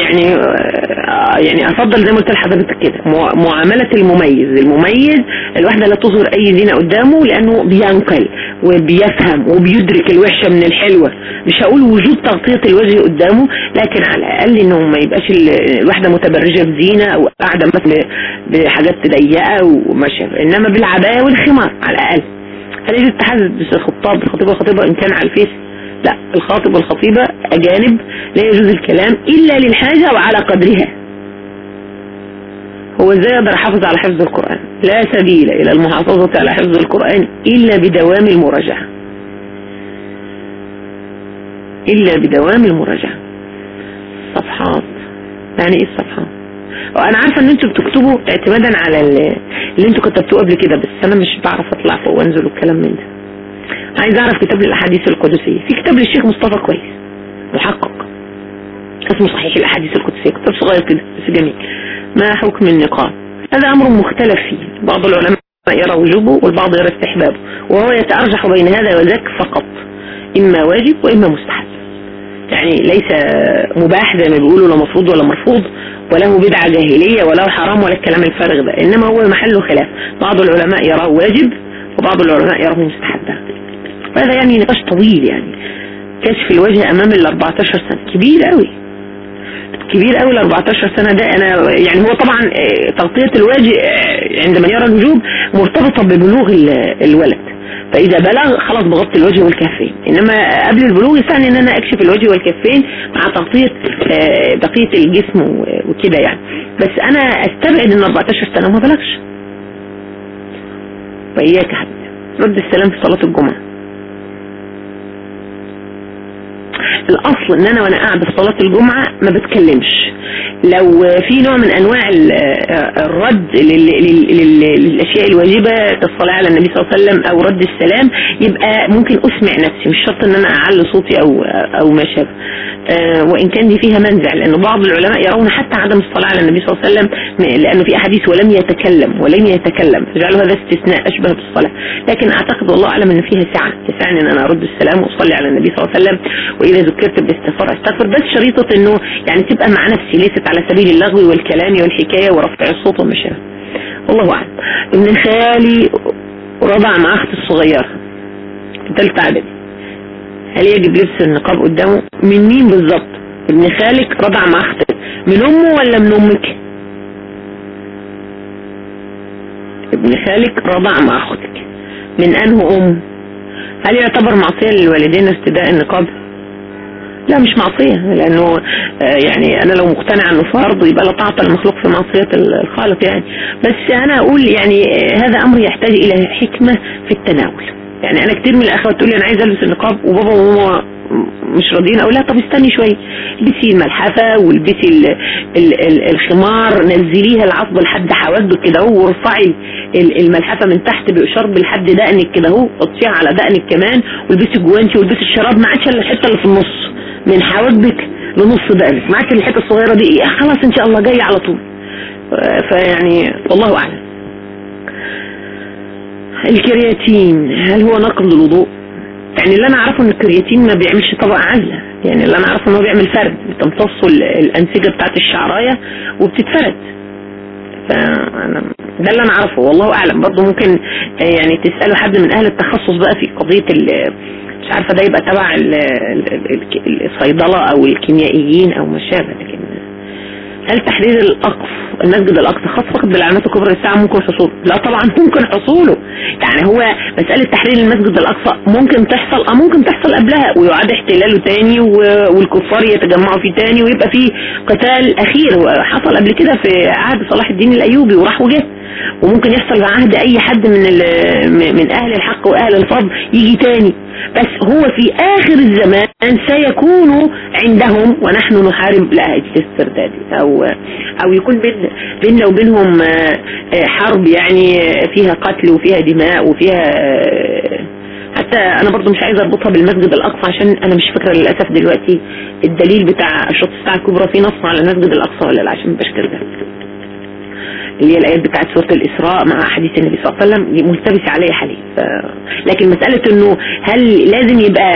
يعني آه، يعني أفضل زي ما قلت لحضرتك كده. معاملة المميز. المميز الواحدة لا تظهر أي زينة قدامه لأنه بينقل وبيفهم وبيدرك الوحشة من الحلوة. مش هقول وجود تغطية الوجه قدامه لكن على الأقل إنه ما يبقاش الواحدة متبرجة بزينة أو قاعدة مثلا بحاجات ضيقة وماشية إنما بالعباية والخمار على الأقل. يجوز التحدث بالخطاب الخطيبة والخطيبة إن كان على الفيس. لا الخاطب والخطيبة أجانب لا يجوز الكلام إلا للحاجة وعلى قدرها. هو إزاي يقدر يحافظ على حفظ القرآن؟ لا سبيل إلى المحافظة على حفظ القرآن إلا بدوام المراجعة. إلا بدوام المراجعة. صفحات. يعني إيه الصفحات وأنا عارفة إن أنتوا بتكتبوا اعتمادا على اللي أنتوا كتبتوه قبل كده بس أنا مش بعرف أطلع فوق وأنزل والكلام من ده. عايز أعرف كتاب الأحاديث القدسية. في كتاب للشيخ مصطفى كويس. محقق. اسمه صحيح الأحاديث القدسية. كتاب صغير كده بس جميل. ما حكم النقاب؟ هذا أمر مختلف فيه. بعض العلماء يرى وجوبه والبعض يرى استحبابه. وهو يتأرجح بين هذا وذاك فقط. إما واجب وإما مستحب. يعني ليس مباح زي ما بيقولوا لا مفروض ولا مرفوض وله بدعة جاهلية ولا حرام ولا الكلام الفارغ ده. إنما هو محله خلاف. بعض العلماء يراه واجب وبعض العلماء يراه مستحب. وهذا يعني نقاش طويل يعني؟ كشف الوجه أمام ال 14 سنة. كبير قوي كبير قوي ال 14 سنة ده. أنا يعني هو طبعا آه، تغطية الوجه آه، عندما يرى الوجوب مرتبطة ببلوغ الولد. فإذا بلغ خلاص بغطي الوجه والكفين. إنما قبل البلوغ يسعني إن أنا أكشف الوجه والكفين مع تغطية آه، بقية الجسم وكده يعني. بس أنا أستبعد إن 14 سنة وما بلغش. فإياك حبيبي. رد السلام في صلاة الجمعة. الأصل إن أنا وأنا قاعدة في صلاة الجمعة ما بتكلمش. لو في نوع من أنواع الرد للأشياء الواجبة كالصلاة على النبي صلى الله عليه وسلم أو رد السلام يبقى ممكن أسمع نفسي مش شرط إن أنا أعلي صوتي أو أو ما شابه. آه، وإن كان دي فيها منزع لأن بعض العلماء يرون حتى عدم الصلاة على النبي صلى الله عليه وسلم لأنه في أحاديث ولم يتكلم ولم يتكلم. فجعلوا هذا استثناء أشبه بالصلاة. لكن أعتقد والله أعلم إن فيها سعة تسعني إن أنا أرد السلام وأصلي على النبي صلى الله عليه وسلم. واذا ذكرت باستغفار استغفر بس شريطة إنه يعني تبقى مع نفسي ليست على سبيل اللغو والكلام والحكاية ورفع الصوت وما شابه والله أعلم. ابن خالي رضع مع أختي الصغيرة ثالثة إعدادي. هل يجب لبس النقاب قدامه؟ من مين بالظبط؟ ابن خالك رضع مع أختك. من أمه ولا من أمك؟ ابن خالك رضع مع أختك. من أنه أم؟ هل يعتبر معصية للوالدين ارتداء النقاب؟ لا مش معصية لأنه آه، يعني أنا لو مقتنع إنه فرض يبقى لا تعطى المخلوق في معصية الخالق يعني. بس أنا أقول يعني آه، هذا أمر يحتاج إلى حكمة في التناول. يعني أنا كتير من الأخوات تقول لي أنا عايزه ألبس النقاب وبابا وماما مش راضيين أقول لها طب استني شوية البسي الملحفة والبسي ال ال ال الخمار نزليها العصب لحد حواجبك كده أهو وارفعي الملحفة من تحت بشرب لحد دقنك كده أهو حطيها على دقنك كمان والبسي الجوانتي والبسي الشراب ما عادش إلا الحتة اللي في النص. من حواجبك لنص دقنك. ما عادش الحتة الصغيرة دي إيه؟ خلاص إن شاء الله جاية على طول. فيعني والله أعلم. الكرياتين هل هو نقض الوضوء يعني اللي أنا أعرفه إن الكرياتين ما بيعملش طبقة عازلة يعني اللي أنا أعرفه إن هو بيعمل فرد بتمتصه الأنسجة بتاعت الشعراية وبتتفرد. فانا ده اللي أنا أعرفه والله أعلم. برضه ممكن يعني تسألوا حد من أهل التخصص بقى في قضية مش عارفة ده يبقى تبع الصيدلة أو الكيميائيين أو ما شابه لكن هل تحرير الاقصى المسجد الأقصى خاص فقط بالعلامات الكبرى للساعة ممكن حصوله؟ لا طبعا ممكن حصوله. يعني هو مسألة تحرير المسجد الأقصى ممكن تحصل آه ممكن تحصل قبلها ويعاد احتلاله تاني والكفار يتجمعوا فيه تاني ويبقى فيه قتال أخير. حصل قبل كده في عهد صلاح الدين الأيوبي وراح وجه. وممكن يحصل بعهد أي حد من من أهل الحق وأهل الفضل يجي تاني. بس هو في آخر الزمان سيكون عندهم ونحن نحارب لا الاسترداد. أو أو يكون بيننا وبينهم حرب يعني فيها قتل وفيها دماء وفيها حتى أنا برضو مش عايزه أربطها بالمسجد الأقصى عشان أنا مش فاكرة للأسف دلوقتي الدليل بتاع الشوط الساعة الكبرى في نص على المسجد الأقصى ولا لا عشان مبقاش كده اللي هي الآيات بتاعت سورة الإسراء مع حديث النبي صلى الله عليه وسلم ملتبسة عليه ف... لكن مسألة إنه هل لازم يبقى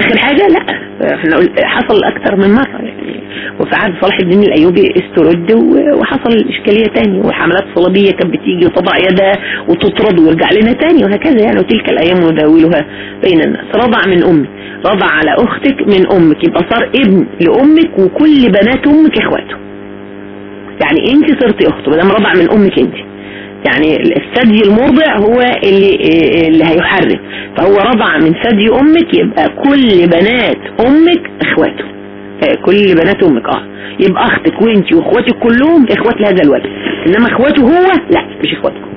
آخر حاجة؟ لا. إحنا حصل أكثر من مرة يعني. وفي عهد صلاح الدين الأيوبي استرد وحصل الإشكالية تاني وحملات صليبية كانت بتيجي وتضع يدها وتطرد ويرجع لنا تاني وهكذا يعني. وتلك الأيام نداولها بين الناس. رضع من أمك. رضع على أختك من أمك. يبقى صار ابن لأمك وكل بنات أمك إخواته يعني انت صرتي اخته بدل رضع من أمك انت يعني الثدي المرضع هو اللي اللي هيحرك. فهو رضع من ثدي أمك يبقى كل بنات أمك اخواته. كل بنات أمك آه. يبقى أختك وانت واخواتك كلهم اخوات لهذا الولد انما اخواته هو لا مش اخواتكم.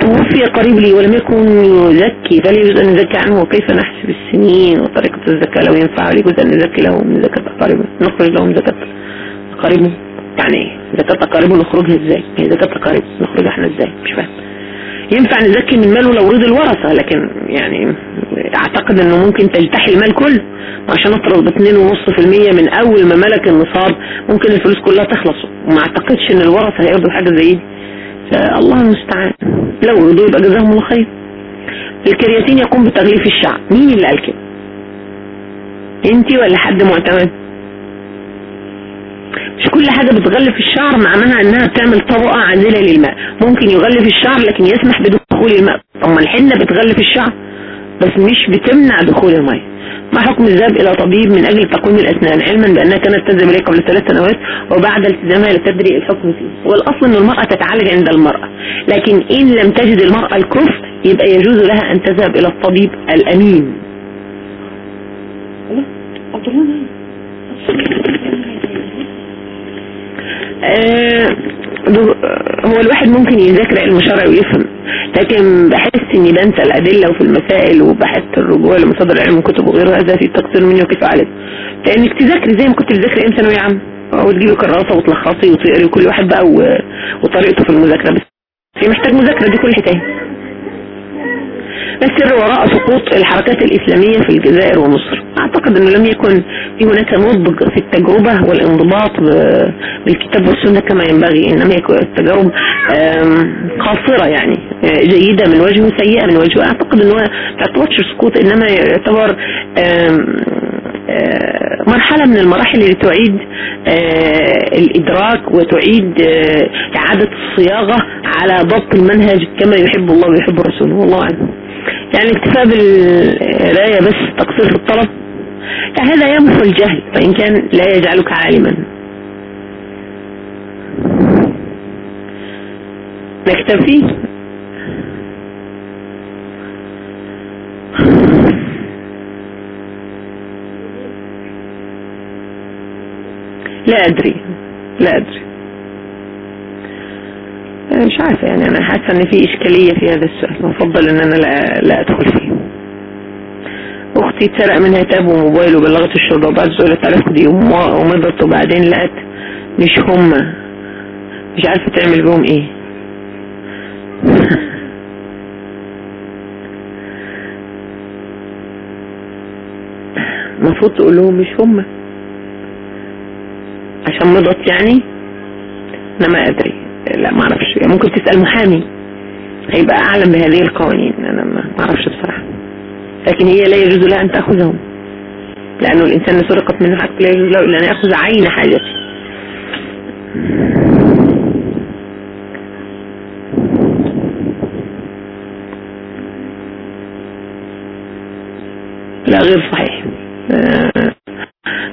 توفي قريب لي ولم يكن يزكي فلا يجوز أن نزكي عنه وكيف نحسب السنين وطريقة الزكاة؟ لو ينفع يجوز أن نزكي له من زكاة أقاربه. نخرج لهم زكاة أقاربه. يعني إيه زكاة أقاربه نخرجها إزاي؟ هي زكاة أقارب نخرجها إحنا إزاي؟ مش فاهم. ينفع نزكي من ماله لو رضي الورثة لكن يعني أعتقد إنه ممكن تجتحي المال كله. عشان أطرد باتنين ونص في المية من أول ما ملك النصاب ممكن الفلوس كلها تخلص. وما أعتقدش إن الورثة هيرضوا حاجة زي دي. فالله المستعان. لو رضوا يبقى جزاهم الله خير. الكرياتين يقوم بتغليف الشعر مين اللي قال كده؟ أنتي ولا حد معتمد؟ مش كل حاجة بتغلف الشعر معناها إنها بتعمل طبقة عازلة للماء. ممكن يغلف الشعر لكن يسمح بدخول الماء. أما الحنة بتغلف الشعر بس مش بتمنع دخول الماء. ما حكم الذهاب إلى طبيب من أجل تقويم الأسنان؟ علما بأنها كانت تذهب اليه قبل ثلاث سنوات وبعد التزامها لا تدري الحكم فيه. والأصل إن المرأة تتعالج عند المرأة. لكن إن لم تجد المرأة الكفء يبقى يجوز لها أن تذهب إلى الطبيب الأمين. آه هو الواحد ممكن يذاكر علم شرعي ويفهم لكن بحس اني بنسى الأدلة وفي المسائل وبحث الرجوع لمصادر العلم وكتب وغيره هذا في تقصير مني وكيف عليه. لأنك تذاكري زي ما كنت بتذاكري أيام ثانوية عامة وتجيبي كراسه وتلخصي وتقري وكل واحد بقى وطريقته في المذاكرة بس. محتاج مذاكرة دي كل حكايه السر وراء سقوط الحركات الإسلامية في الجزائر ومصر. أعتقد أنه لم يكن في هناك نضج في التجربة والانضباط بالكتاب والسنة كما ينبغي إنما التجارب قاصرة يعني جيدة من وجه وسيئة من وجه أعتقد أنه ما تعتبرش سقوط إنما يعتبر مرحلة من المراحل اللي تعيد الإدراك وتعيد إعادة الصياغة على ضبط المنهج كما يحب الله ويحب رسوله. والله أعلم. يعني اكتفاء بالقراية بس تقصير في الطلب. هذا يمحو الجهل فإن كان لا يجعلك عالما. نكتفي. لا أدري لا أدري. مش عارفة يعني أنا حاسة إن في إشكالية في هذا السؤال وأفضل إن أنا لا, لا أدخل فيه. أختي اتسرق منها تاب وموبايل وبلغت الشرطة وبعد سؤالت على دي ومضت وبعدين لقت مش هما مش عارفة تعمل بهم إيه. المفروض تقول لهم مش هما عشان مضت يعني؟ أنا ما أدري. لا ما أعرفش ممكن تسأل محامي. هيبقى أعلم بهذه القوانين. أنا ما أعرفش بصراحة. لكن هي لا يجوز لها أن تأخذهم. لأنه الإنسان سرقت منه حق لا يجوز له إلا أن يأخذ عين حاجته. لا غير صحيح. آه،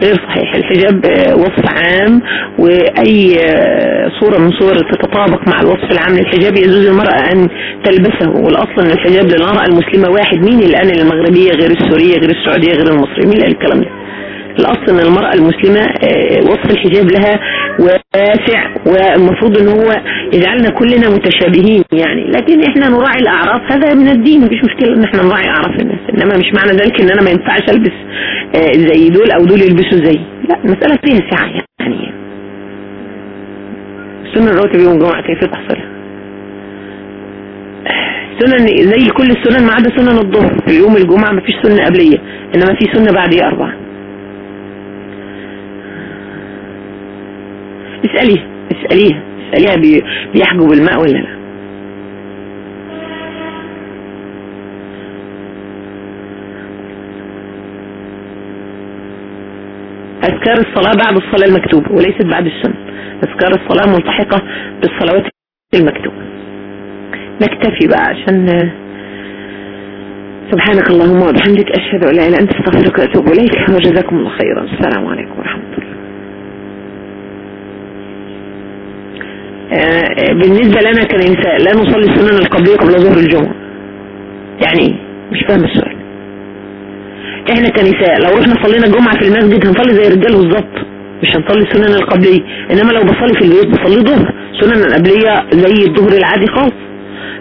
غير صحيح. الحجاب آه، وصف عام وأي آه، صورة من صور تتطابق مع الوصف العام للحجاب يجوز المرأة أن تلبسه. والأصل أن الحجاب للمرأة المسلمة واحد. مين اللي قال المغربية غير السورية غير السعودية غير المصرية. مين قال الكلام ده؟ الأصل أن المرأة المسلمة وصف الحجاب لها واسع والمفروض إن هو يجعلنا كلنا متشابهين يعني. لكن إحنا نراعي الأعراف. هذا من الدين مفيش مشكلة إن إحنا نراعي أعراف الناس. إنما مش معنى ذلك إن أنا ما ينفعش ألبس آه، زي دول أو دول يلبسوا زي. لا المسألة فيها سعة يعني. سنة الرواتب يوم الجمعة كيف تحصلها سنن زي كل السنن ما عدا سنن الظهر. في يوم الجمعة ما فيش سنة قبلية إنما في سنة بعدية أربعة. اسأليها اسأليها اسأليها بيحجب الماء ولا لا. أذكار الصلاة بعد الصلاة المكتوبة وليست بعد السنة أذكار الصلاة ملتحقة بالصلوات المكتوبة نكتفي بقى عشان سبحانك اللهم وبحمدك أشهد أن لا إله إلا أنت أستغفرك وأتوب إليك وجزاكم الله خيرا. السلام عليكم ورحمة الله. آه، بالنسبة لنا كنساء لا نصلي السنن القبلية قبل ظهر الجمعة. يعني إيه؟ مش فاهم السؤال. إحنا كنساء لو رحنا صلينا الجمعة في المسجد هنصلي زي الرجال بالظبط مش هنصلي السنن القبلية إنما لو بصلي في البيت بصلي ظهر السنن القبلية زي الظهر العادي خالص.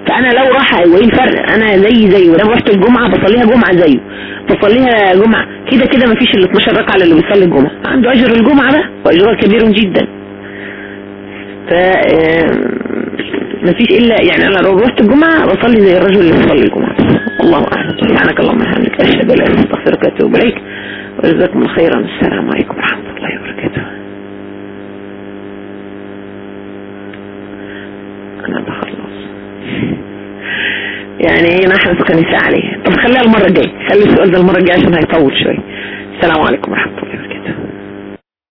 فأنا لو راح وإيه الفرق؟ أنا زي زيه ولو رحت الجمعة بصليها جمعة زيه بصليها جمعة كده كده مفيش ال 12 ركعة اللي بيصلي الجمعة. عنده أجر الجمعة ده وأجرها كبير جدا. ف مفيش إلا يعني أنا لو رحت الجمعة بصلي زي الرجل اللي بيصلي الجمعة. الله اعلم سبحانك اللهم وبحمدك. أشهد أن لا إله إلا أنت أستغفرك وأتوب إليك. وجزاكم خيرا. السلام عليكم ورحمة الله وبركاته. أنا بخلص. يعني نحن كنساء عليه. طب خليها المرة الجاية. خلي السؤال ده المرة الجاية عشان هيطول شوي. السلام عليكم ورحمة الله وبركاته.